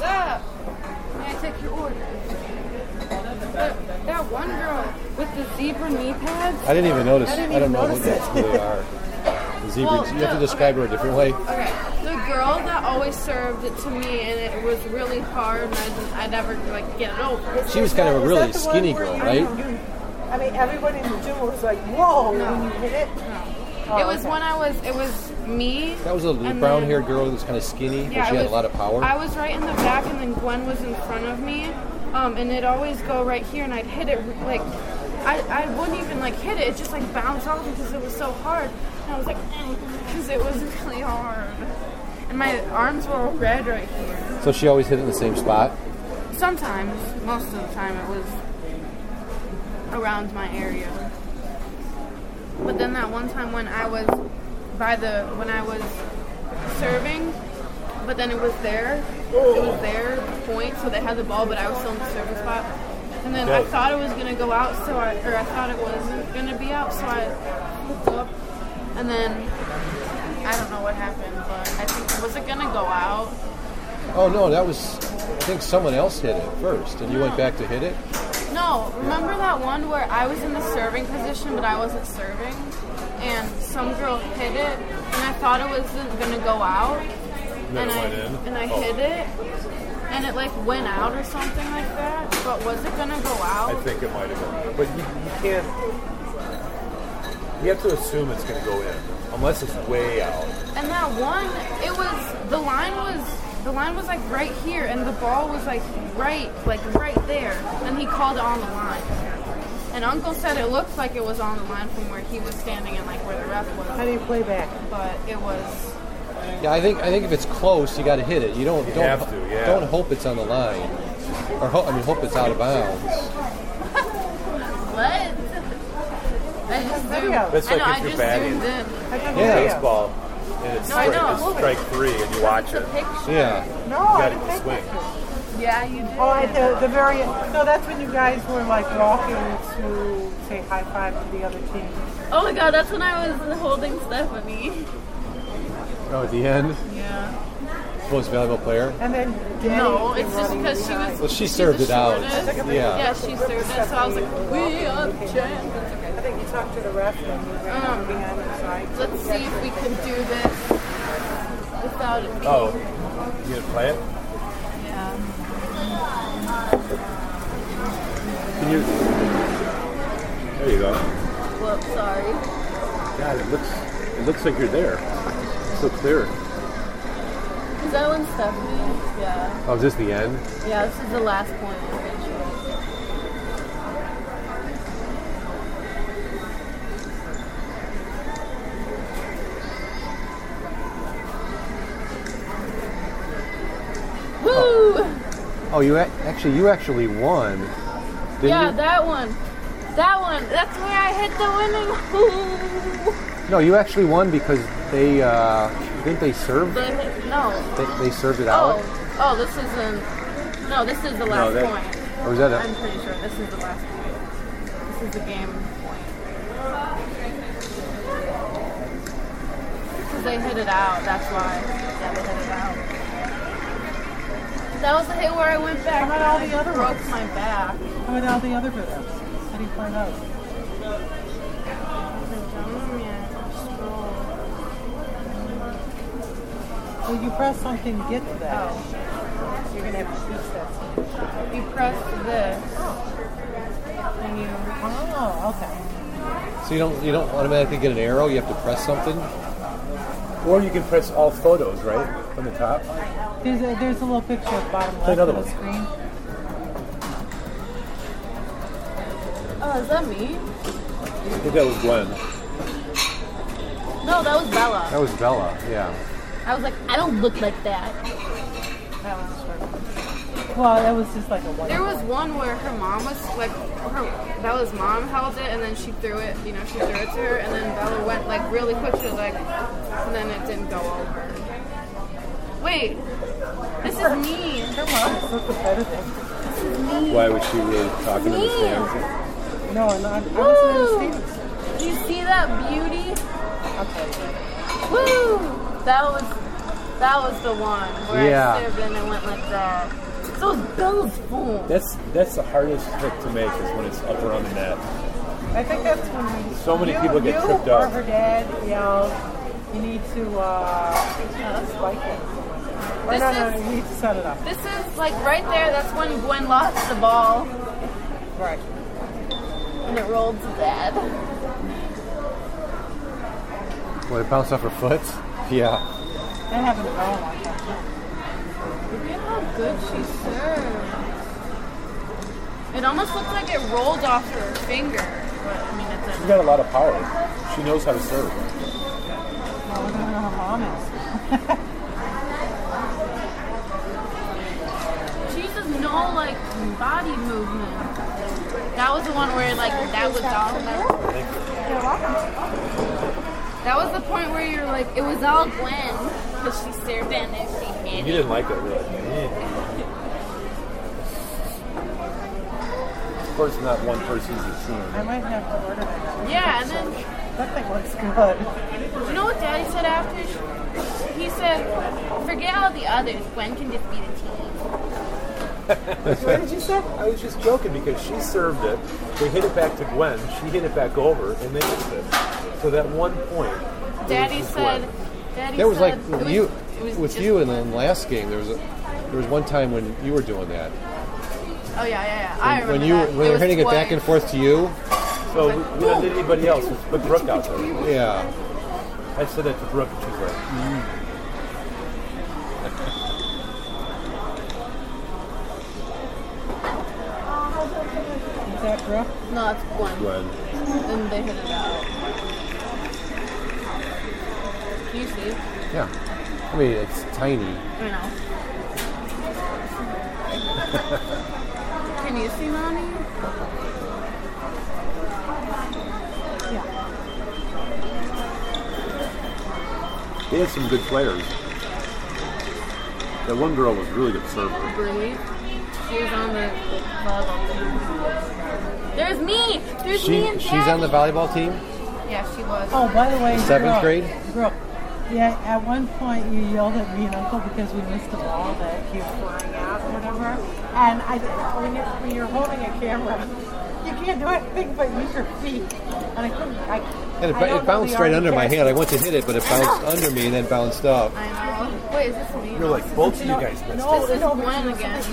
Up. May I take your order? That, that one girl with the zebra knee pads. I didn't even notice. I I, didn't don't know notice who, it. who they are. The zebra. Well, you have to the- describe her a different way. Okay, the girl that always served it to me, and it was really hard, and I, just, I never like get it over. She was kind of a really that the one skinny girl, right? you- I mean, everybody in the gym was like, "Whoa!" when you hit it. Oh, it was okay. when I was. It was me. That was a and brown-haired girl that was kind of skinny, but she it had was- a lot of power. I was right in the back, and then Gwen was in front of me, um, and it'd always go right here, and I'd hit it like. I, I wouldn't even like hit it; it just like bounced off because it was so hard. And I was like, mm, because it was really hard, and my arms were all red right here. so she always hit it in the same spot. Sometimes, most of the time, it was around my area. But then that one time when I was by the when I was serving, but then it was there, it was their point, so they had the ball, but I was still in the serving spot. And then I thought it was gonna go out, so I or I thought it wasn't gonna be out, so I hooked up, and then I don't know what happened, but I think was it gonna go out? Oh no, that was. I think someone else hit it first, and you went back to hit it. No, remember that one where I was in the serving position, but I wasn't serving, and some girl hit it, and I thought it wasn't gonna go out, And and I in? and I Oh. hit it, and it like went out or something like that. But was it gonna go out? I think it might have been. But you, you can't. You have to assume it's going to go in, unless it's way out. And that one, it was the line was the line was like right here, and the ball was like right, like right there, and he called it on the line. And Uncle said it looked like it was on the line from where he was standing and like where the ref was. How do you play back? But it was Yeah, I think I think if it's close, you got to hit it. You don't You don't have to, yeah. don't hope it's on the line, or ho- I mean hope it's out of bounds. what? I just zoomed. That's I like know, if I you're just batting. zoomed in. I done Yeah. Baseball, and it's, No, I strike, know. it's strike three, and you watch It's it. a picture. Yeah. No, You I got didn't to take swing. pictures. Yeah, you did. Oh, at the, the very no, that's when you guys were like walking to say high five to the other team. Oh my god, that's when I was holding Stephanie. Oh, at the end, Yeah. most valuable player. And then Danny No, it's just because she was. Well, she served it out. Yeah. Yeah, she served it, so I was like, we are champions. Okay. I think you talked to the ref and you ran Um, behind the side. Let's see if we can do this without it. Oh, you gonna play it? Yeah. Can you? There you go. Whoops, sorry. God, it looks it looks like you're there. So clear. Is that when Stephanie? Yeah. Oh, is this the end? Yeah, this is the last point. Woo! Oh, you actually you actually won. Didn't yeah, you? that one. That one. That's where I hit the winning. No, you actually won because they uh, didn't they serve? The, no. They, they served it out. oh, oh, this isn't. No, this is the last that- point. Or was that a- I'm pretty sure this is the last point. This is the game point. Because they hit it out. That's why. Yeah, they hit it out. That was the hit where I went back. How about all the other broke ones? my back. How about all the other videos? How do you find out? Well, you press something to get to that. Oh. You're gonna have to teach that. You press this. And you. Oh, okay. So you don't you don't automatically get an arrow. You have to press something. Or you can press all photos, right? From the top. There's a, there's a little picture at the bottom Play left another of the one. screen. Oh, is that me? I think that was Glenn. No, that was Bella. That was Bella. Yeah. I was like, I don't look like that. That was short. Well, that was just like a one. There was one where her mom was like, her Bella's mom held it, and then she threw it. You know, she threw it to her, and then Bella went like really quick. She was like, and then it didn't go over. Wait, this is me. Come on, it's so competitive. Why was she really talking to the stands? No, no, I, I wasn't in the. Do you see that beauty? Okay. Woo! That was that was the one where Yeah. I served and it went like that. So it was Bella's. That's that's the hardest trick to make is when it's up around the net. I think that's when So many you, people get you tripped or up. her dad yelled, you need to uh, spike it. Or This no, no, you need to set it up. This is like right there. That's when Gwen lost the ball Right. and it rolled to dad. When it bounced off her foot. Yeah. That happened to Bella one time. Look at how good she served. It almost looked like it rolled off her finger, but I mean it She's didn't. got a lot of power. She knows how to serve. Well, we don't know her mom is. She uses no like body movement. That was the one where like that was all that. You're welcome. That was the point where you're like, it was all Gwen because she served it and then she hit You it. didn't like it, really. Of course, not one person's a team. I might have to order that. Yeah, and then That thing looks good. you know what Daddy said after? He said, forget all the others. Gwen can just be the team. What did you say? I was just joking because she served it. They hit it back to Gwen. She hit it back over, and they missed it. So that one point. Daddy said. Gwen. Daddy That was like it with was- you it was with you in the last game. There was a there was one time when you were doing that. Oh yeah, yeah, yeah. I remember when you that. when they were was hitting it back and forth to you. So we we don't need anybody else. Just put Brooke out there. Yeah. I said that to Brooke, and she's like, mm. That Brooke? No, it's Gwen. Gwen. And they hit it out. Can you see? Yeah. I mean, it's tiny. I know. Can you see, mommy? Yeah. They had some good players. That one girl was a really good server. Bree. She was on the volleyball team. There's me. There's me She and she's Daddy. on the volleyball team. Yeah, she was. Oh, by the way, Seventh Brooke, grade? Brooke. Yeah, at one point you yelled at me and Uncle because we missed a ball that came flying out or whatever. And I, when you're, when you're holding a camera, you can't do anything but use your feet. And I couldn't. I, And it, I it bounced the right under my hand. I went to hit it, but it bounced under me and then bounced up. I know. Wait, is this me? You're like, both of you guys missed No, This is no, but Gwen there's again.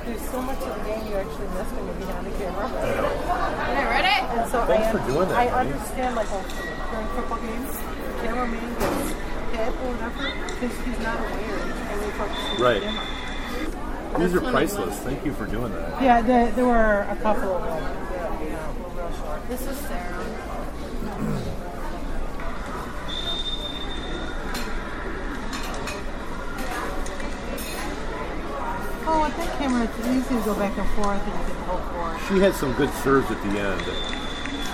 Much- There's so much of the game you actually missed when you're behind the camera. Okay, ready? And so Thanks I, for doing that, I buddy. understand, like, during football games, the cameraman gets pet or whatever because he's not aware. He's only focusing on Right. dinner. These are That's what priceless. Thank you for doing that. Yeah, there, there were a couple of them. Yeah, you real short. This is Sarah. Oh, with that camera, it's easy to go back and forth and you can hold forward. She had some good serves at the end.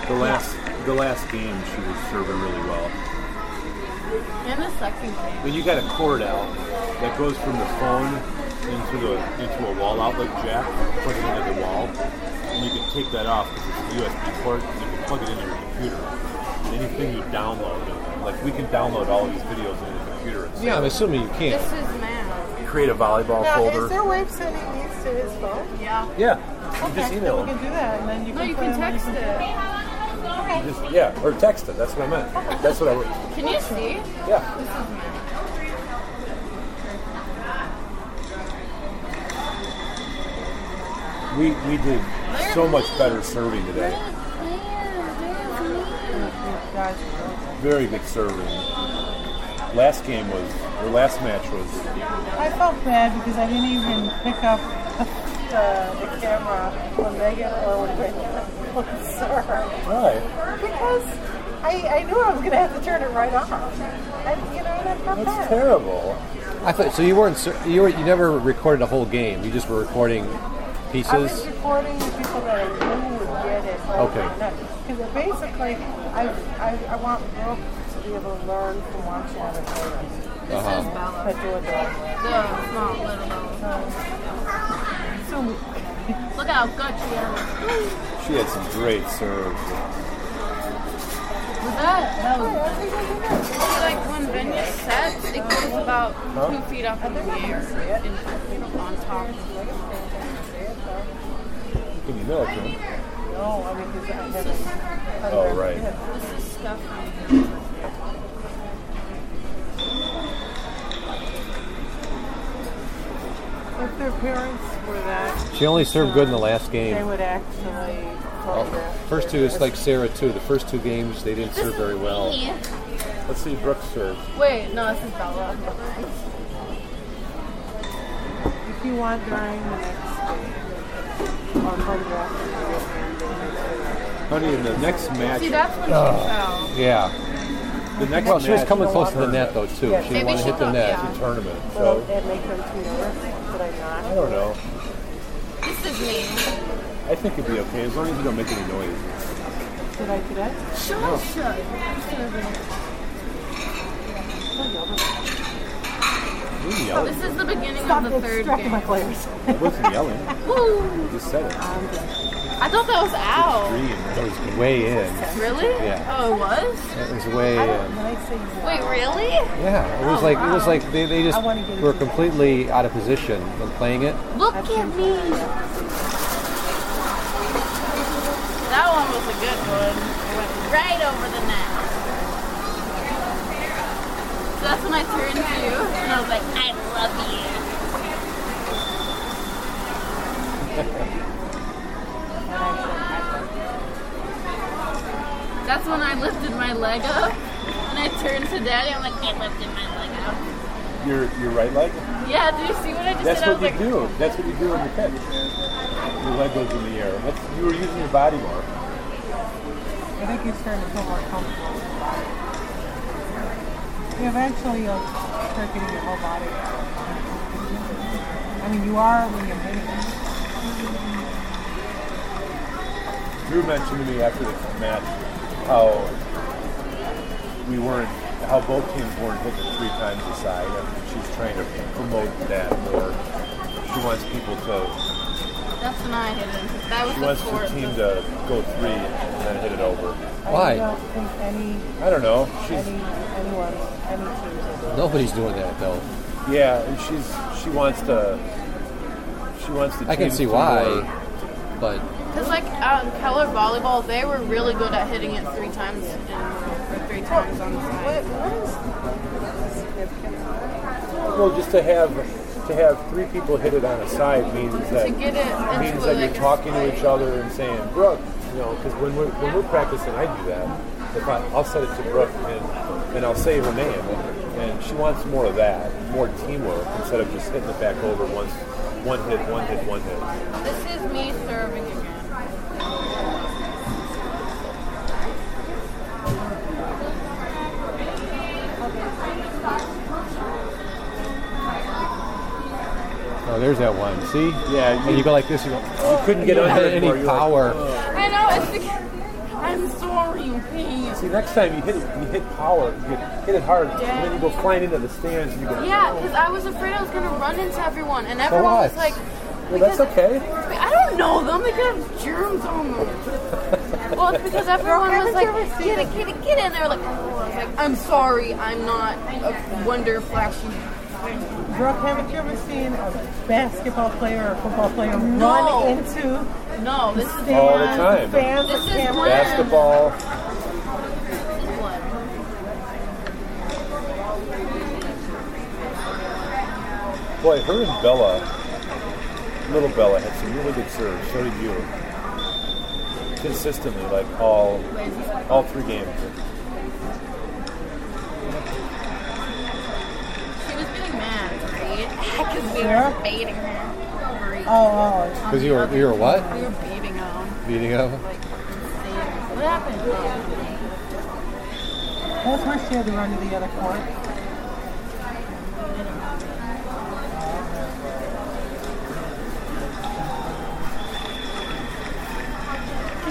The last the last game she was serving really well. And the second game. When you got a cord out that goes from the phone into the into a wall outlet jack, plug it into the wall, and you can take that off because it's a USB port. And you can plug it into your computer. And anything you download, like we can download all of these videos into the computer. Yeah, I'm assuming you can't. This is man. Create a volleyball Now, folder. is there a way of sending these to his phone? Yeah. yeah, you just email then we can do that, and then you No, can you can text your it. Just, yeah, or text it. That's what I meant. That's what I would. Can you see? Yeah. This is man. We we did so much better serving today. Very good serving. Last game was, or last match was, I felt bad because I didn't even pick up the, the camera when Megan or when Megan was served. right. Because I, I knew I was going to have to turn it right off. And, you know, that's not That's bad. terrible. I thought so. You weren't. You were. You never recorded a whole game. You just were recording I was pieces. recording the people that I knew would get it. Okay. Because basically, I, I, I want Brooke to be able to learn from watching other players. This Uh-huh. is Bella. But do it the right way. The small little Bella. So, Look how good she is. She had some great serves. Was that? That was See, like when Venya sets, it goes about two feet up in the air and on top. Can you know it, no, I mean, because I haven't. Oh, right. This is Stephanie. If their parents were that, She only served good in the last they game. would actually photograph. First two, it's like Sarah too. The first two games they didn't serve very well. Let's see Brooke's serve. Wait, no, this is Bella. If you want during the next game, or photographing Honey, in the next match, See, that's when she fell. Yeah. the next Well, she was coming close to the net though too. Yeah. She Maybe didn't want to hit the net. yeah. tournament. Will So that make them too nervous? Should I I don't know. This is me. I think it'd be okay as long as you don't make any noise. Should I do that? Shut, shut. You didn't. This is the beginning Stop of the third distracting my players. I wasn't yelling. Woo! I just said it. I thought that was out. Green. It was way in. Really? Yeah. Oh, it was? It was way I in. don't, when I Wait, really? Yeah, it was oh, like it was like they, they just wanna get were into- completely out of position when playing it. Look at me. That one was a good one. It went right over the net. So that's when I turned to you and I was like, I love you. That's when I lifted my leg up and I turned to Daddy. I'm like, I lifted my leg up. Your your right leg. Yeah, do you see what I just That's did? I what was you like, do. That's what you do when you pitch. Your leg goes in the air. That's, you were using your body more. I think you're starting to feel more comfortable with your body. Eventually, you'll start getting your whole body. I mean, you are when you're hitting. Drew mentioned to me after the match how we weren't, how both teams weren't hitting three times a side, and she's trying to promote that more. She wants people to, that's when I hit it. That was she the wants her team to go three and then hit it over. Why? I don't think any, I don't know. She's any, anyone, any team doing Nobody's doing that though. yeah, and she's she wants to. She wants the I can teams see to why, more- but Because like out in Keller volleyball, they were really good at hitting it three times in, or three times on the What, side. what is the significance? Well, just to have to have three people hit it on a side means that get it means that like you're a talking to each other and saying, Brooke, you know, because when we're when we're practicing, I do that. If I, I'll set it to Brooke and and I'll say her name, and, and she wants more of that, more teamwork instead of just hitting it back over once, one hit, one hit, one hit. This is me serving Oh, there's that one. See? Yeah, And you go like this. You go. You couldn't get You under don't it have any more, you're like, power. I know, it's because I'm sorry, okay? See, next time you hit it, you hit power, you hit it hard, and then you go flying into the stands, and you go, Yeah, oh. because I was afraid I was going to run into everyone. And everyone was like... Well, that's okay. I don't know them. They could have germs on them. well, it's because everyone was like, get it, get it, get it. And they were like, oh. I was like, I'm sorry, I'm not a wonder flashy. Brooke, haven't you ever seen a basketball player or a football player No. run into No, this is stands, All the time. fans, This is cameras? Basketball. Boy, her and Bella, little Bella, had some really good serves. So did you. Consistently, like all, all three games. She was getting mad, right? Because we were baiting her. Right. Oh, oh. Because you were you were what? We were beating her. Beating up. Like, insane. What happened? What was my share to run to the other court?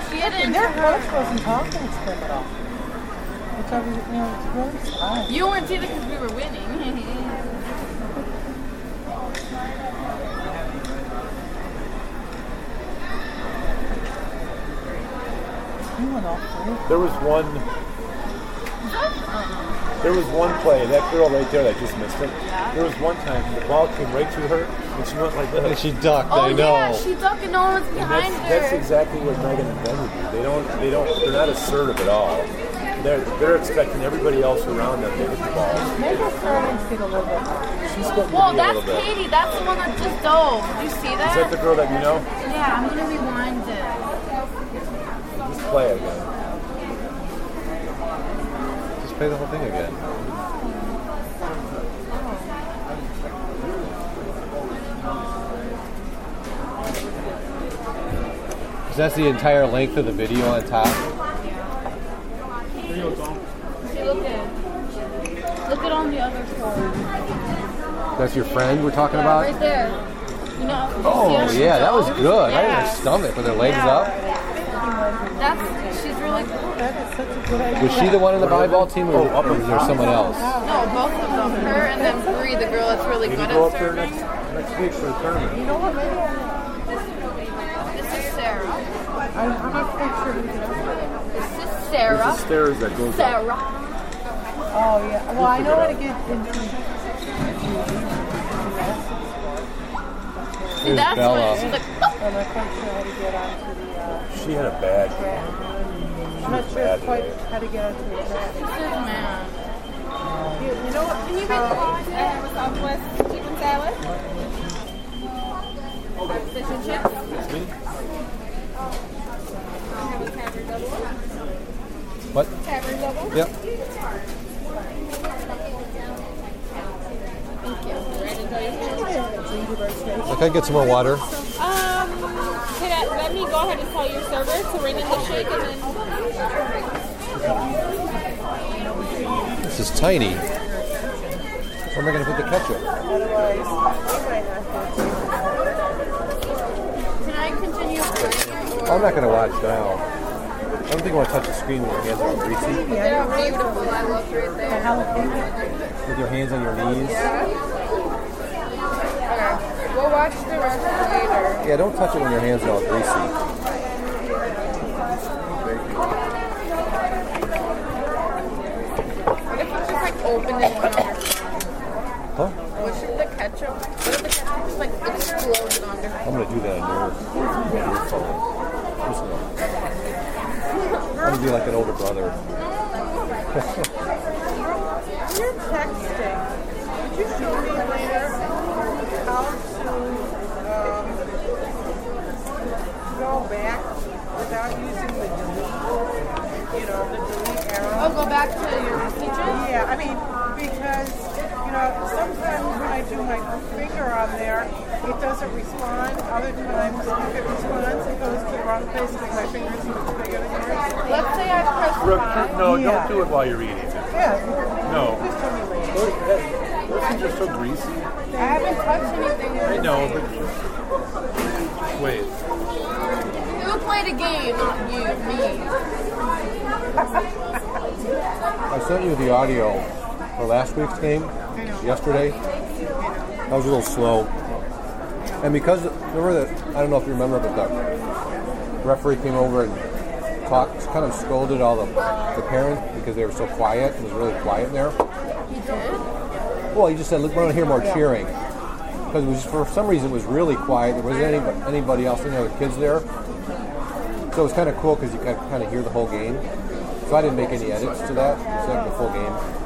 She had And their coach wasn't talking to them at all. Which I was, you know, it's really sad. You weren't either because we were winning. You went off three. There was one. There was one play. That girl right there that just missed it. There was one time the ball came right to her, and she went like And she ducked. oh I know. yeah, she ducked and no one was And behind that's, her. that's exactly what Megan and Ben would do. They don't. They don't. They're not assertive at all. They're they're expecting everybody else around them to hit the ball. Maybe it's starting to get a little bit better. She's getting well, to be a that's little bit. Katie. That's the one that just dove. Did you see that? Is that the girl that you know? yeah, I'm gonna rewind it. Play it again. Just play the whole thing again. Because that's the entire length of the video on top. Look at, look at on the other side. That's your friend we're talking Yeah, about? right there. You know. Oh yeah, that was good. I didn't stomach with her legs up. That's she's really cool. That is such a good idea. Was she the one in the volleyball team, or, or was there someone else? No, both of them. Her and then Bree, the girl that's really Maybe good go at up there serving. next next week for the tournament. You know what? Maybe I'm, This is Sarah. I'm, I'm not quite sure who it is. This is There's the Sarah. stairs that goes up. Sarah. Oh, yeah. Well, I know how to get into See, that's Bella. when she's like, oh. I'm not quite sure how to get onto the She had a bad. track. I'm not sure quite how to get onto the track. This is man. You, you know what? Can you make I have a Southwest chicken salad. Fish and chips. It's me. I have a tavern double. What? Tavern double. Yep. Thank you. Ready to? Can I get some more water? Um, can I, let me go ahead and tell your server to bring in the shake and then. This is tiny. Where am I going to put the ketchup? Otherwise, you might not get Can I continue? I'm not going to watch now. I don't think I want to touch the screen with your hands all greasy. They're beautiful. I love right there. With your hands on your knees. Yeah. Okay. We'll watch the rest later. Yeah, don't touch it when your hands are all greasy. What if it's just like open in one on Huh? What should the ketchup? What if the ketchup just like exploded on? I'm going to do that on your, on your phone. Just gonna- I'm going to be like an older brother. You're texting. Would you show me later how to um, go back without using the delete, you know, the delete arrow? Oh, go back to your messages. Yeah, I mean, because on there, it doesn't respond. Other times, if it responds, it goes to the wrong place because my fingers are much bigger than yours. Let's say I press Brooke, five. no, Yeah. don't do it while you're eating. Yeah. No. Just tell me later. Those, that, those things are so greasy. I haven't touched anything. I know, but just wait. Who played a game? Not you, me. I sent you the audio for last week's game yesterday. That was a little slow. And because, remember that, I don't know if you remember, but the referee came over and talked, kind of scolded all the, the parents because they were so quiet. It was really quiet there. You did? Well, he just said, look, we want to hear more cheering. Because it was, for some reason, it was really quiet. There wasn't anybody, anybody else, any other kids there. So it was kind of cool because you could kind of hear the whole game. So I didn't make any edits to that. It's like the full game.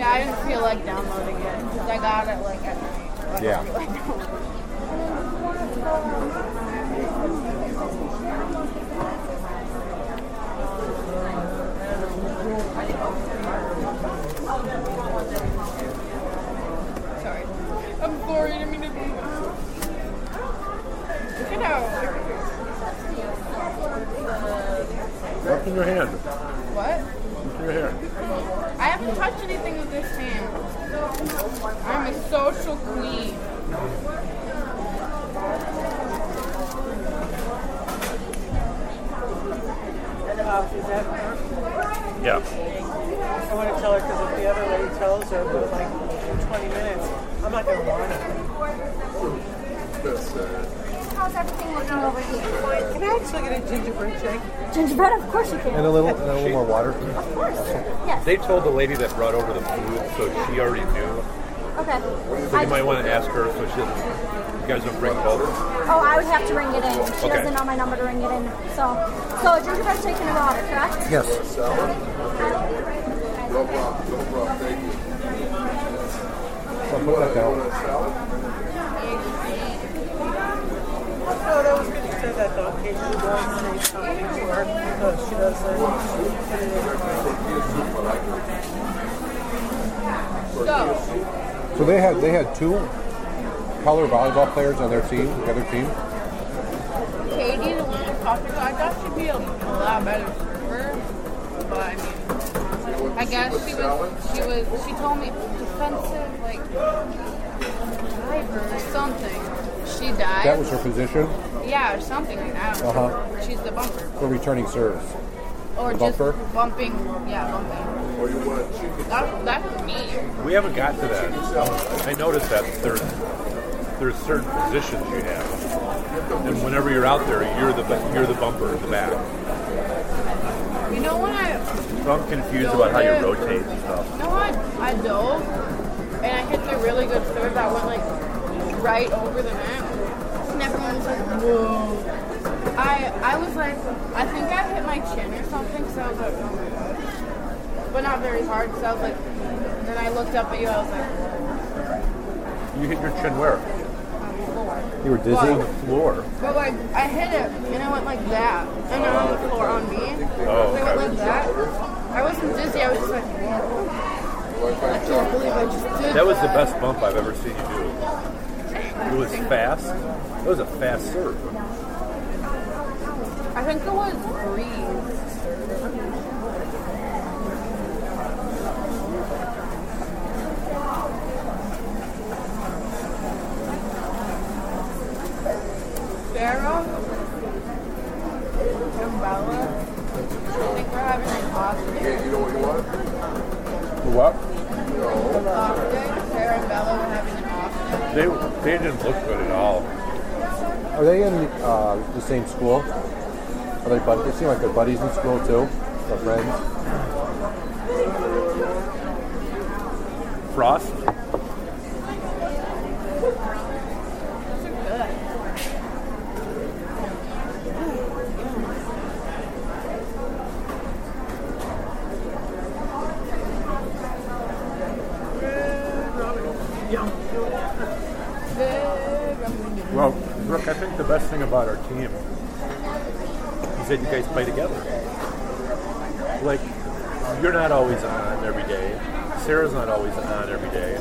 Yeah, I didn't feel like downloading it because I got it like at night. Yeah. I like. Sorry. I'm sorry, I didn't mean to that. Look at how. What's in your hand? What? What's in your hand? I haven't touched anything with this hand. I'm a social queen. Uh, is that? Yeah. I want to tell her because if the other lady tells her, but like in 20 minutes, I'm not going to want it. How's everything looking over here? Can I actually get a gingerbread shake? Gingerbread, of course you can. And a little, and a little more water. Of course. Yes. They told the lady that brought over the food, so she already knew. Okay. So I you might want to ask her so she doesn't. You guys don't bring both. Oh, I would have to ring it in. She Okay. doesn't know my number to ring it in. So, so a gingerbread shake and a water, correct? Yes. So put that down. No, that was good you said that though. In case she does say something to her. No, she doesn't. So, So they had they had two color volleyball players on their team, the other team. Katie, the one we talked about, I thought she'd be a, a lot better server. But I mean, I guess she was, she was, she told me defensive, like, diver or something. She died. That was her position Yeah, or something like that. Uh-huh. She's the bumper. for returning serves. Or The just bumper? bumping. Yeah, bumping. That, that's me. We haven't got to that. I noticed that there's there's certain positions you have, and whenever you're out there, you're the you're the bumper in the back. You know when I, So I'm confused about how you rotate and stuff. you know when I, I dove and I hit the really good serve that went like right over the net, and everyone was like, "Whoa!" I I was like, I think I hit my chin or something, so I was like, "Oh my god," but not very hard. So I was like, and then I looked up at you. I was like, You hit your chin where? on the floor. You were dizzy. On the floor. But like I hit it and I went like that, and then on the floor on me. Oh, So I went like that. I wasn't dizzy. I was just like, whoa. I can't believe I just did That was the best bump I've ever seen you do. It was fast. It was a fast serve. I think it was breeze. Sarah and Bella. I think we're having an off day. You know what? Off day. Sarah and Bella were having an off day. They they didn't look good at all. Are they in uh, the same school? Are they buddies? They seem like they're buddies in school too. They're friends. Frost. Those are good. Well, Brooke, I think the best thing about our team is that you guys play together. Like, you're not always on every day. Sarah's not always on every day.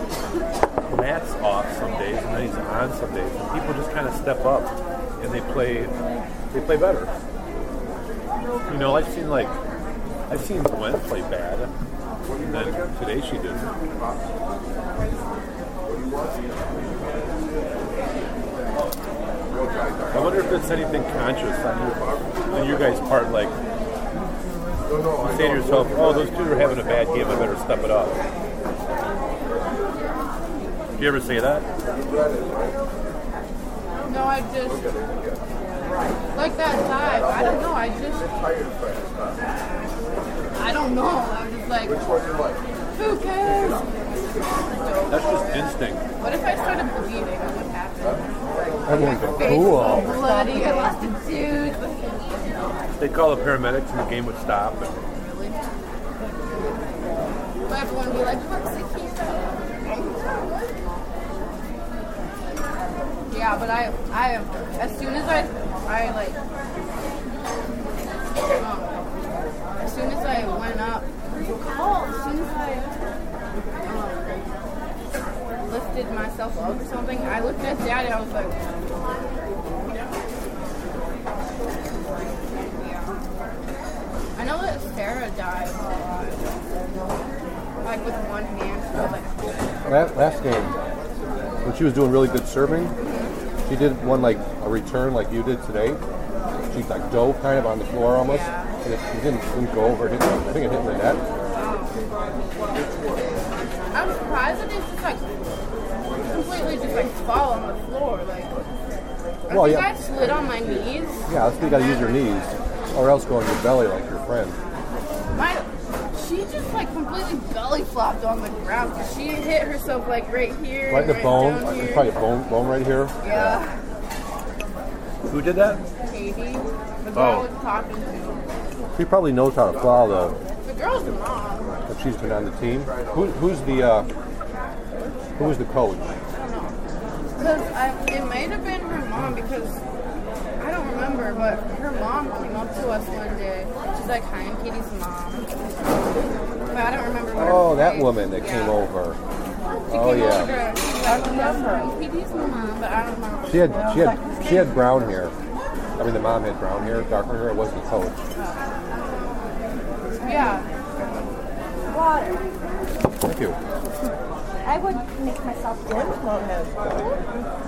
Matt's off some days, and then he's on some days, and people just kind of step up and they play they play better. You know, I've seen like I've seen Gwen play bad, and then today she didn't. I wonder if it's anything conscious on your, on your guys' part, like you say to yourself, "Oh, those two are having a bad game. I better step it up." Do you ever say that? No, I just like that dive. I don't know. I just I don't know. I'm just like, who cares? That's just instinct. What if I started bleeding? Face cool. bloody. I lost a tooth. They'd call the paramedics and the game would stop. And But everyone would be like, what's the? Yeah, but I, I, as soon as I, I like, um, as soon as I went up, as soon as I um, lifted myself up or something, I looked at Daddy. I was like, yeah. I that Sarah died like with one hand. Last, last game, when she was doing really good serving, she did one like a return like you did today. She like dove kind of on the floor almost, and it, it didn't, didn't go over. It hit, I think it hit the net. I'm surprised that it's just like completely just like fall on the floor. Like, I Well, think yeah. I slid on my knees. Yeah, that's why you got to use your knees, or else go on your belly like your friend. My, she just like completely belly flopped on the ground. 'cause She hit herself like right here. Right in the right bone, down there's here. probably a bone, bone right here. Yeah, who did that? Katie, the girl I Oh. was talking to. She probably knows how to fall though. The girl's mom. If she's been on the team. Who, who's the uh, who's the coach? I don't know. Because it might have been her mom because I don't remember, but her mom came up to us one day. She's like, hi, I'm Katie's mom. But I don't remember what her Oh, that name- woman that Yeah. came over. She Oh came yeah. over. She's oh, like, remember. I'm Katie's mom, but I don't remember. She had she had she had brown hair. I mean, the mom had brown hair, darker hair. It wasn't the coach. Yeah. Water. Thank you. I would make myself do it.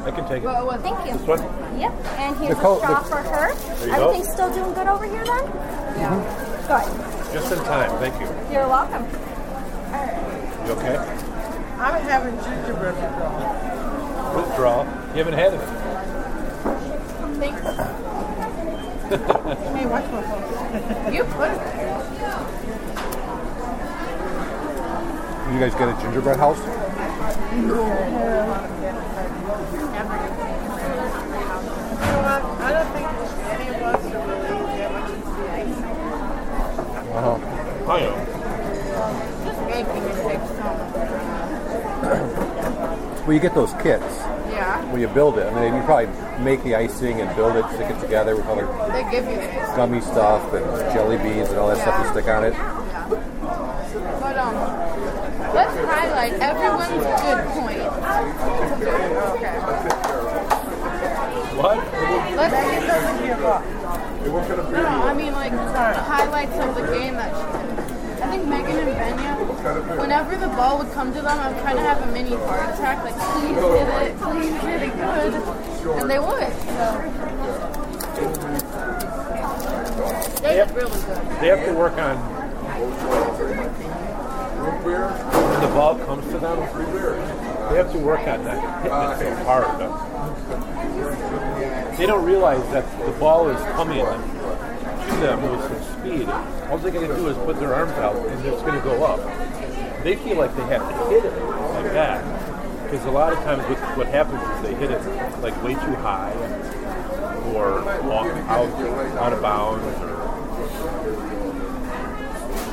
I can take it. But it Thank you. This one? Yep. And here's The co- a straw the- for her. you go. Everything's still doing good over here then? Mm-hmm. yeah. Good. Just in time. Thank you. You're welcome. You okay? I'm having gingerbread withdrawal. Withdrawal. You haven't had it. Thanks. Hey, watch my phone. You put it there. You guys get a gingerbread house? You know what? I don't think any of us are really that much into the ice. Uh-huh. I know. Just making it take some. Well, you get those kits Yeah. when you build it. I mean, you probably make the icing and build it, stick it together with other They give you this. gummy stuff and jelly beans and all that stuff you stick on it. Yeah. But um, let's highlight everyone's good point. Okay. What? Let's It doesn't give up. no, no. I mean like the highlights of the game that she did. I think Megan and Benya, whenever the ball would come to them, I would kind of have a mini heart attack. Like, please hit it, please hit it good, and they would. So they did really good. They have to work on when the ball comes to them. They have to work on that hitting it so hard. They don't realize that the ball is coming to them with some speed. All they're going to do is put their arms out, and it's going to go up. They feel like they have to hit it like that because a lot of times what, what happens is they hit it like way too high or off, out out of bounds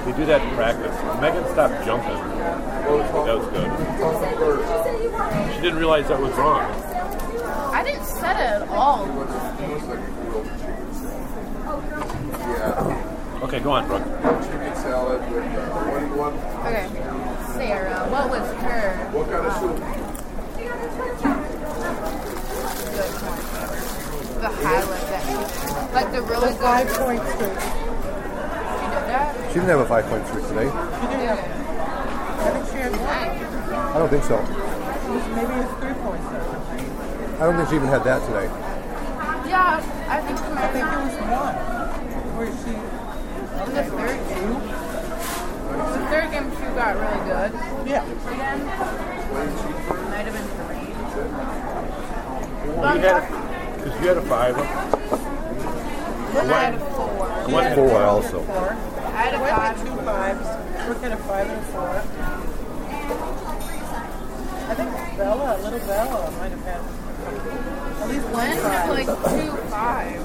they do that in practice. Megan stopped jumping. That was good. She didn't realize that was wrong. I didn't set it at all. Okay, go on, Brooke. Chicken salad with uh, what do? Okay. Sarah, what was her? What kind of soup? The highlight that she did. Like the really The five good. point streak. She did that? She didn't have a five point streak today. She did have. I think she had one. I don't think so. Maybe it's three points or something. I don't think she even had that today. Yeah, I think she I think it was one. Where she. In the third game. The third game she got really good. Yeah. Again. Might have been three. Well, you had, because you had a five. I had a four. One Four also. Four. I had a five. with two fives. Brooke had a five and a four. I think Bella, little Bella, might have had at least one had five. like two fives.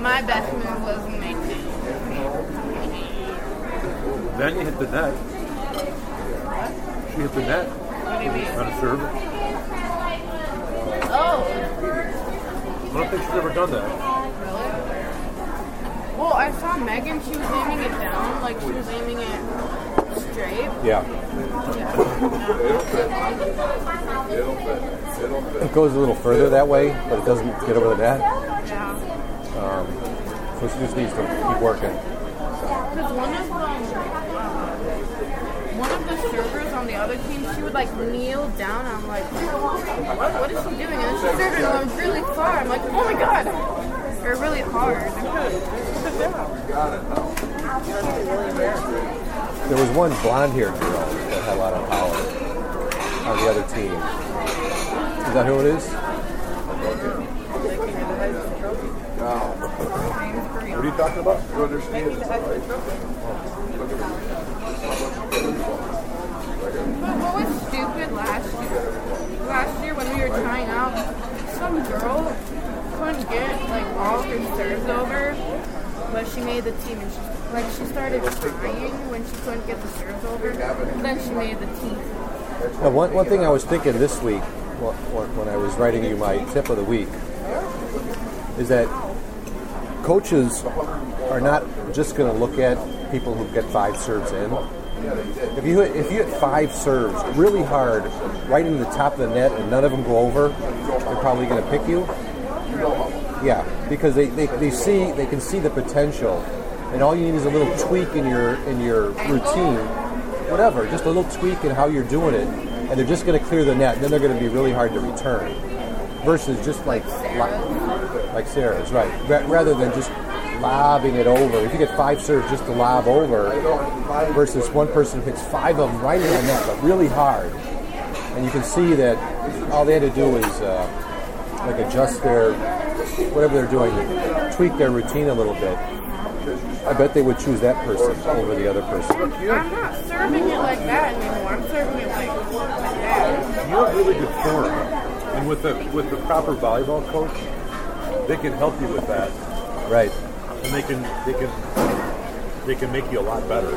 My best move was maintain. Then you hit the net. She hit the net What do you mean? on a serve. Oh, I don't think she's ever done that. really? Well, I saw Megan. She was aiming it down, like she was aiming it straight. Yeah. It goes a little further that way, but it doesn't get over the net. Yeah. Um, so she just needs to keep working. Because one of them, one of the servers on the other team, she would like kneel down. I'm like, what, what is she doing? And then she started going really far. I'm like, oh my god, they're really hard. There was one blonde-haired girl that a lot of power on the other team. Is that who it is? What are you talking about? You understand this, right? But what was stupid last year? Last year when we were trying out, some girl couldn't get like all her serves over, but she made the team and she like she started crying when she couldn't get the serves over. Then she made the team. Now, one, one thing I was thinking this week, wh- wh- when I was writing you my tip of the week, is that coaches are not just going to look at people who get five serves in. If you hit, if you hit five serves really hard, right into the top of the net, and none of them go over, they're probably going to pick you. Yeah, because they, they, they see they can see the potential, and all you need is a little tweak in your in your routine, whatever, just a little tweak in how you're doing it, and they're just going to clear the net, and then they're going to be really hard to return. Versus just like like Sarah's, right? Ra- rather than just lobbing it over. If you get five serves just to lob over, versus one person hits five of them right in the net, but really hard, and you can see that all they had to do is uh, like adjust their whatever they're doing, tweak their routine a little bit. I bet they would choose that person over the other person. I'm not serving it like that anymore. I'm serving it like that. You have really good form, and with the with the proper volleyball coach, they can help you with that, Right. and they can they can they can make you a lot better.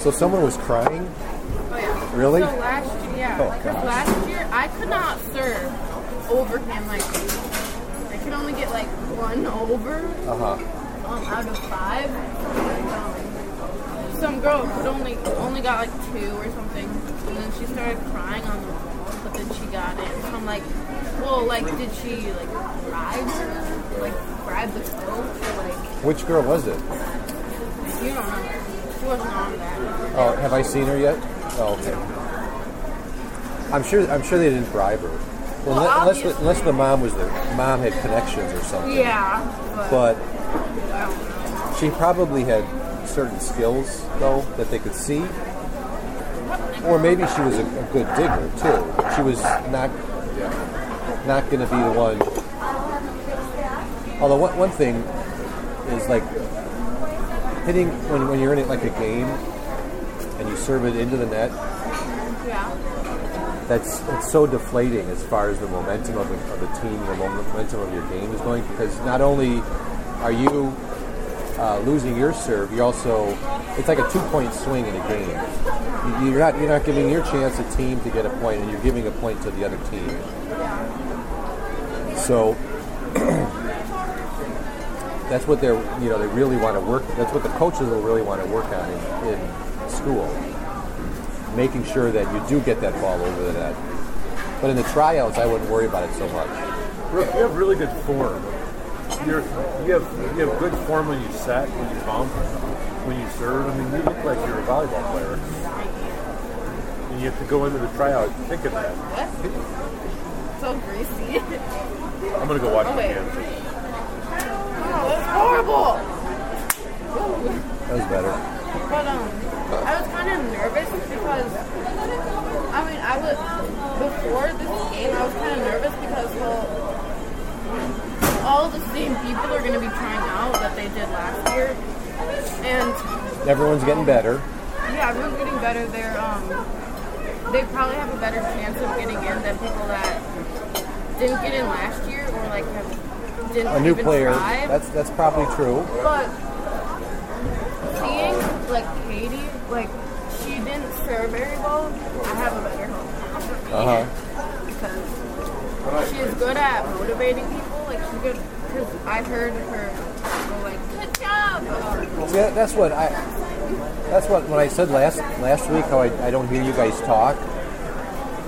So someone was crying. Oh yeah. Really? So last year, yeah, Oh, because last year I could not serve over him like I could only get like one over Uh huh. Um, out of five. Um, some girl could only only got like two or something, and then she started crying on the wall, but then she got it. So I'm like, well, like, did she like bribe her, like bribe the coach, or like Which girl was it? you don't know? She wasn't on that. Oh, have I seen her yet? Oh, okay. I'm sure. I'm sure they didn't bribe her. Well, Well, unless, the, unless the mom was the mom had connections or something. Yeah, but, But I don't know. She probably had certain skills though that they could see, or maybe she was a, a good digger too. She was not not going to be the one. Although one, one thing is like hitting when, when you're in it like a game and you serve it into the net. Yeah. that's it's so deflating as far as the momentum of the, of the team, the momentum of your game is going. Because not only are you uh, losing your serve, you're also it's like a two point swing in a game. You- You're not you're not giving your chance a team to get a point, and you're giving a point to the other team. So that's what they're you know they really want to work. That's what the coaches will really want to work on in, in school. making sure that you do get that ball over the net. But in the tryouts, I wouldn't worry about it so much. You have really good form. You're, you have you have good form when you set, when you bump, when you serve. I mean, you look like you're a volleyball player. And you have to go into the tryout thinking that. So greasy. I'm gonna go watch Oh, the wait. game. Oh, that's horrible. That was better. But um, I was kind of nervous because I mean I was before this game I was kind of nervous because well all the same people are going to be trying out that they did last year, and Everyone's getting better. yeah, everyone's getting better. They're um they probably have a better chance of getting in than people that didn't get in last year or like have didn't A new even player. try. That's that's probably true. But seeing like Katie, like she didn't serve very well, I have a better hope Uh huh. because she's good at motivating people. Like good because I heard her go like, "Good job." See, that- that's what I. That's what when I said last last week how I, I don't hear you guys talk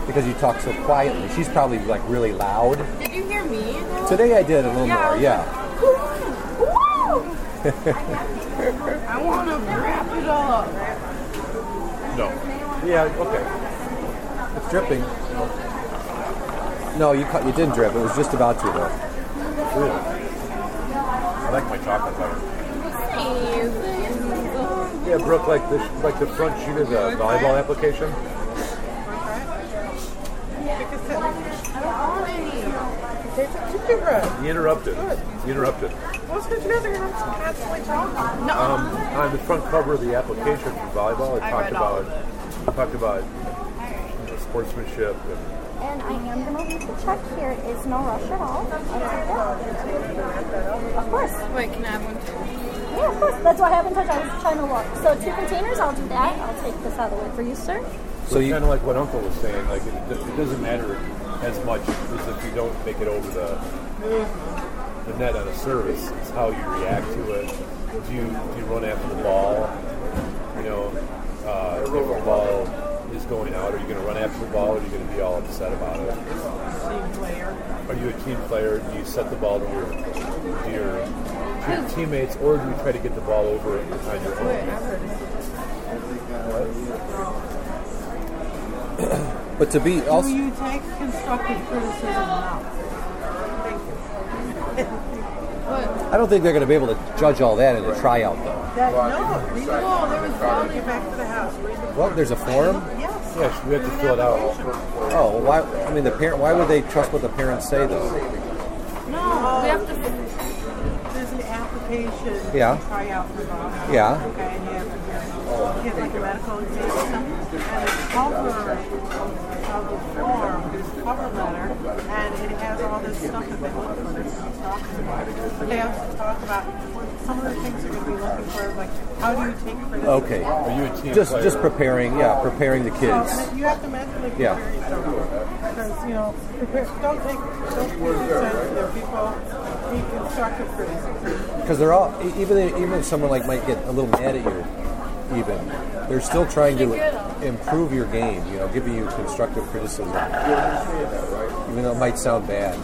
because you talk so quietly. She's probably like really loud. Did you hear me? Though? Today I did a little Yeah, I more. was Yeah. I want to wrap it up. No. Yeah. Okay. It's dripping. No, you cut. You didn't drip. It was just about to though. Really. I like my chocolate better. Yeah, Brooke, like the like the front sheet of the volleyball application. It's a chicken bread. You interrupted. You interrupted. Well, it's because you guys are going to constantly talking. Um, on the front cover of the application for volleyball, it I talked about it talked about you know, sportsmanship and And I am going to leave the check here. It is no rush at all. I'll take it. Of course. Wait, can I have one too? Yeah, of course. That's why I haven't touched. I was trying to look. So two containers. I'll do that. I'll take this out of the way for you, sir. So So you kind of like what Uncle was saying, like it, it doesn't matter as much as if you don't make it over the the net on a service. It's how you react to it. Do you do you run after the ball? You know, uh, if the ball is going out, are you going to run after the ball, or are you going to be all upset about it? Team player. Are you a team player? Do you set the ball to your to your, to your teammates, or do you try to get the ball over on your own? But to be Do also, you take constructive criticism now? Thank you. I don't think they're going to be able to judge all that in the tryout though. That, no, read the ball. There was probably back to the house. Read the What? There's a forum. Yes. Yes, we have to fill it out. Oh, well, why? I mean, the parent. Why would they trust what the parents say though? No, we have to. There's an application. Yeah. To try out for volleyball. Yeah. Okay, and you have to get, get like a medical exam. And the cover of uh, the form is a cover letter, and it has all this stuff that they look for. This is talking about. But they also talk about some of the things they're going to be looking for, like how do you take criticism? Okay. Are you a team Just player? just preparing. Yeah, preparing the So, kids. and you have to mentally Yeah. yourself. Because, you know, prepare, don't take, don't be insensitive. People need constructive criticism. Because they're all e- even even if someone like might get a little mad at you, even they're still trying to improve your game. You know, giving you constructive criticism, even though it might sound bad.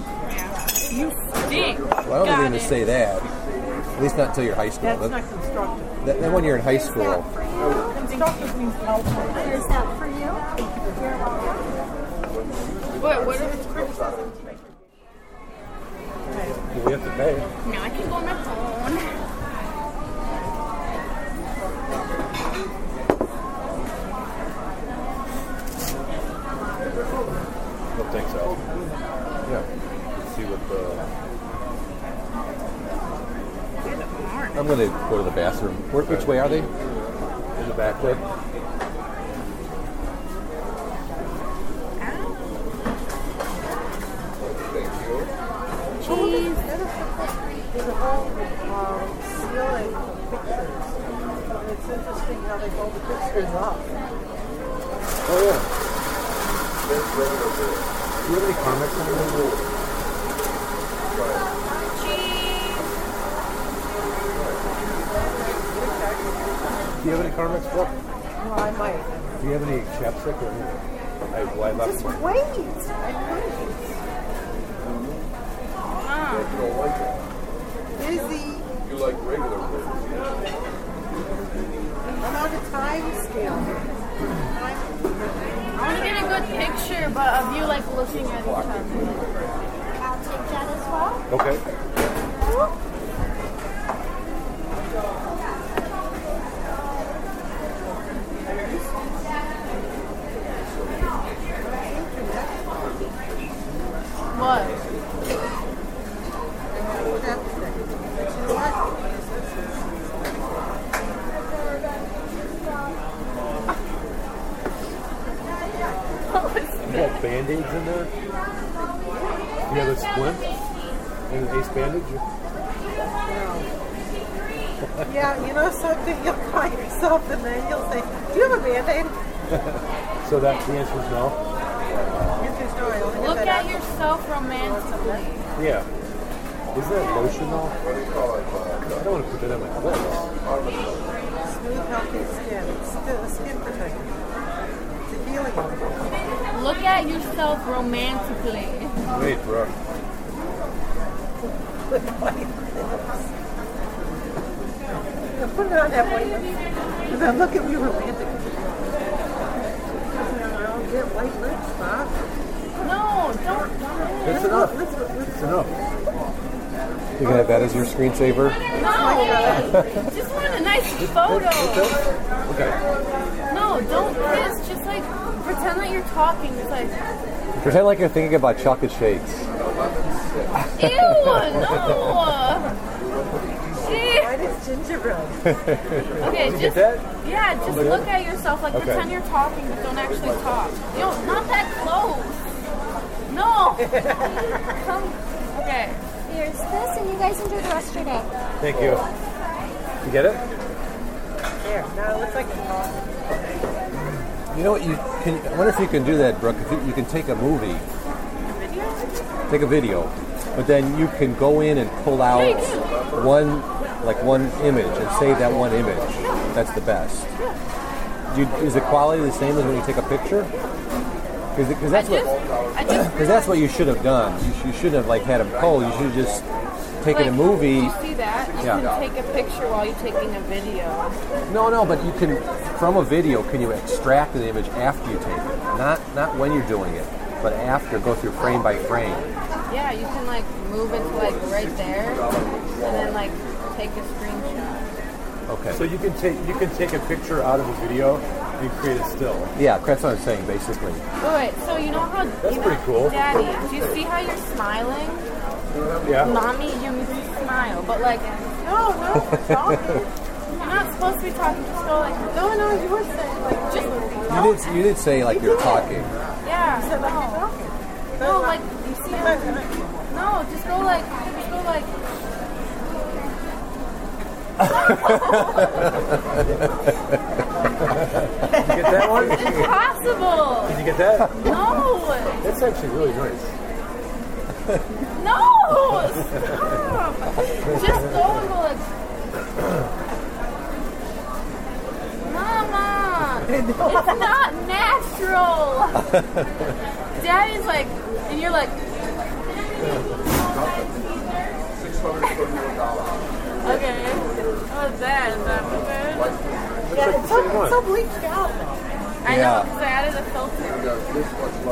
You stink. Well, I don't Got mean to it. say that. At least not until you're high school. That's But not constructive. that, then when you're in high school, Constructive means helpful. Here's that for you. What? What if it's Criticism to make we have to pay. Now I can go on my phone. Don't think so. Yeah. Let's see what the I'm going to go to the bathroom. Where, which way are they? in the back way. Cheese. There's a whole um, ceiling of pictures. So it's interesting how they hold the pictures up. Oh yeah. Do you have any comments on that? Do you have any comments, Brooke? Well, I might. Do you have any chapstick or anything? I, well, I left Just mine. wait. I wait. Busy. You like regular burgers? I'm on a time scale. I want to get a good picture, but of you like looking at each other. I'll take that as well. Okay. What? You band-aids in there? You have a splint? And an ace bandage? Yeah, you know something? You'll find yourself and then you'll say, Do you have a band aid? So that the answer is no? Look at yourself romantically. Yeah. Is that lotion though? I don't want to put that on my clothes. Smooth, healthy skin. It's still a skin protector. It's a healing one. Look at yourself romantically. Wait, bro. With white lips. Put it on that white lips. And then look at me romantically. I'll get white lips, Bob. No, don't. That's enough. That's enough. You can have that as your screensaver. No. just want a nice photo. Okay. No, don't kiss. Just like pretend that you're talking. It's like, Pretend like you're thinking about chocolate shakes. ew, no. Gee. White is gingerbread. Okay, Did just yeah, just oh look at yourself. Like Okay. pretend you're talking, but don't actually talk. Yo, not that close. No. Come. Okay. Here's this, and you guys enjoy the rest of your day. Thank you. You get it? There, now it looks like it's talking. You know what? You can. I wonder if you can do that, Brooke. If you, you can take a movie, take a video, but then you can go in and pull out Yeah, one, like one image, and save that one image. That's the best. Do you, is the quality the same as when you take a picture? Because that's what. I just Because that's what you should have done. You, sh- you shouldn't have like had them pull. Oh, you should have just taken like, a movie. You see that? You Yeah. can take a picture while you're taking a video. No, no, but you can from a video. Can you extract an image after you take it? Not not when you're doing it, but after. Go through frame by frame. Yeah, you can like move it to like right there, and then like take a screenshot. Okay. So you can take you can take a picture out of a video and create a still. yeah, that's what I'm saying. Basically. Oh, wait, so you know how? That's you know, pretty cool. Daddy, do you see how you're smiling? Yeah. Mommy, you need to smile, but like, No, no, talking. you're not supposed to be talking. Just go like, No, no, you were saying like just You did you did say like you're talking. yeah. said like you're No, talking. no, like you see how? No, just go like, just go like. Did you get that one? It's impossible. Did you get that? No, That's actually really nice. No, stop. Just go and like. Mama, it's not natural. Daddy's like, and you're like, okay. What's that? Is that okay? Yeah, it's so, it's so bleached out. I know, Yeah. because I added a filter.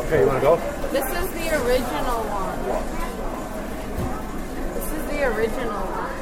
Okay, you want to go? This is the original one. This is the original one.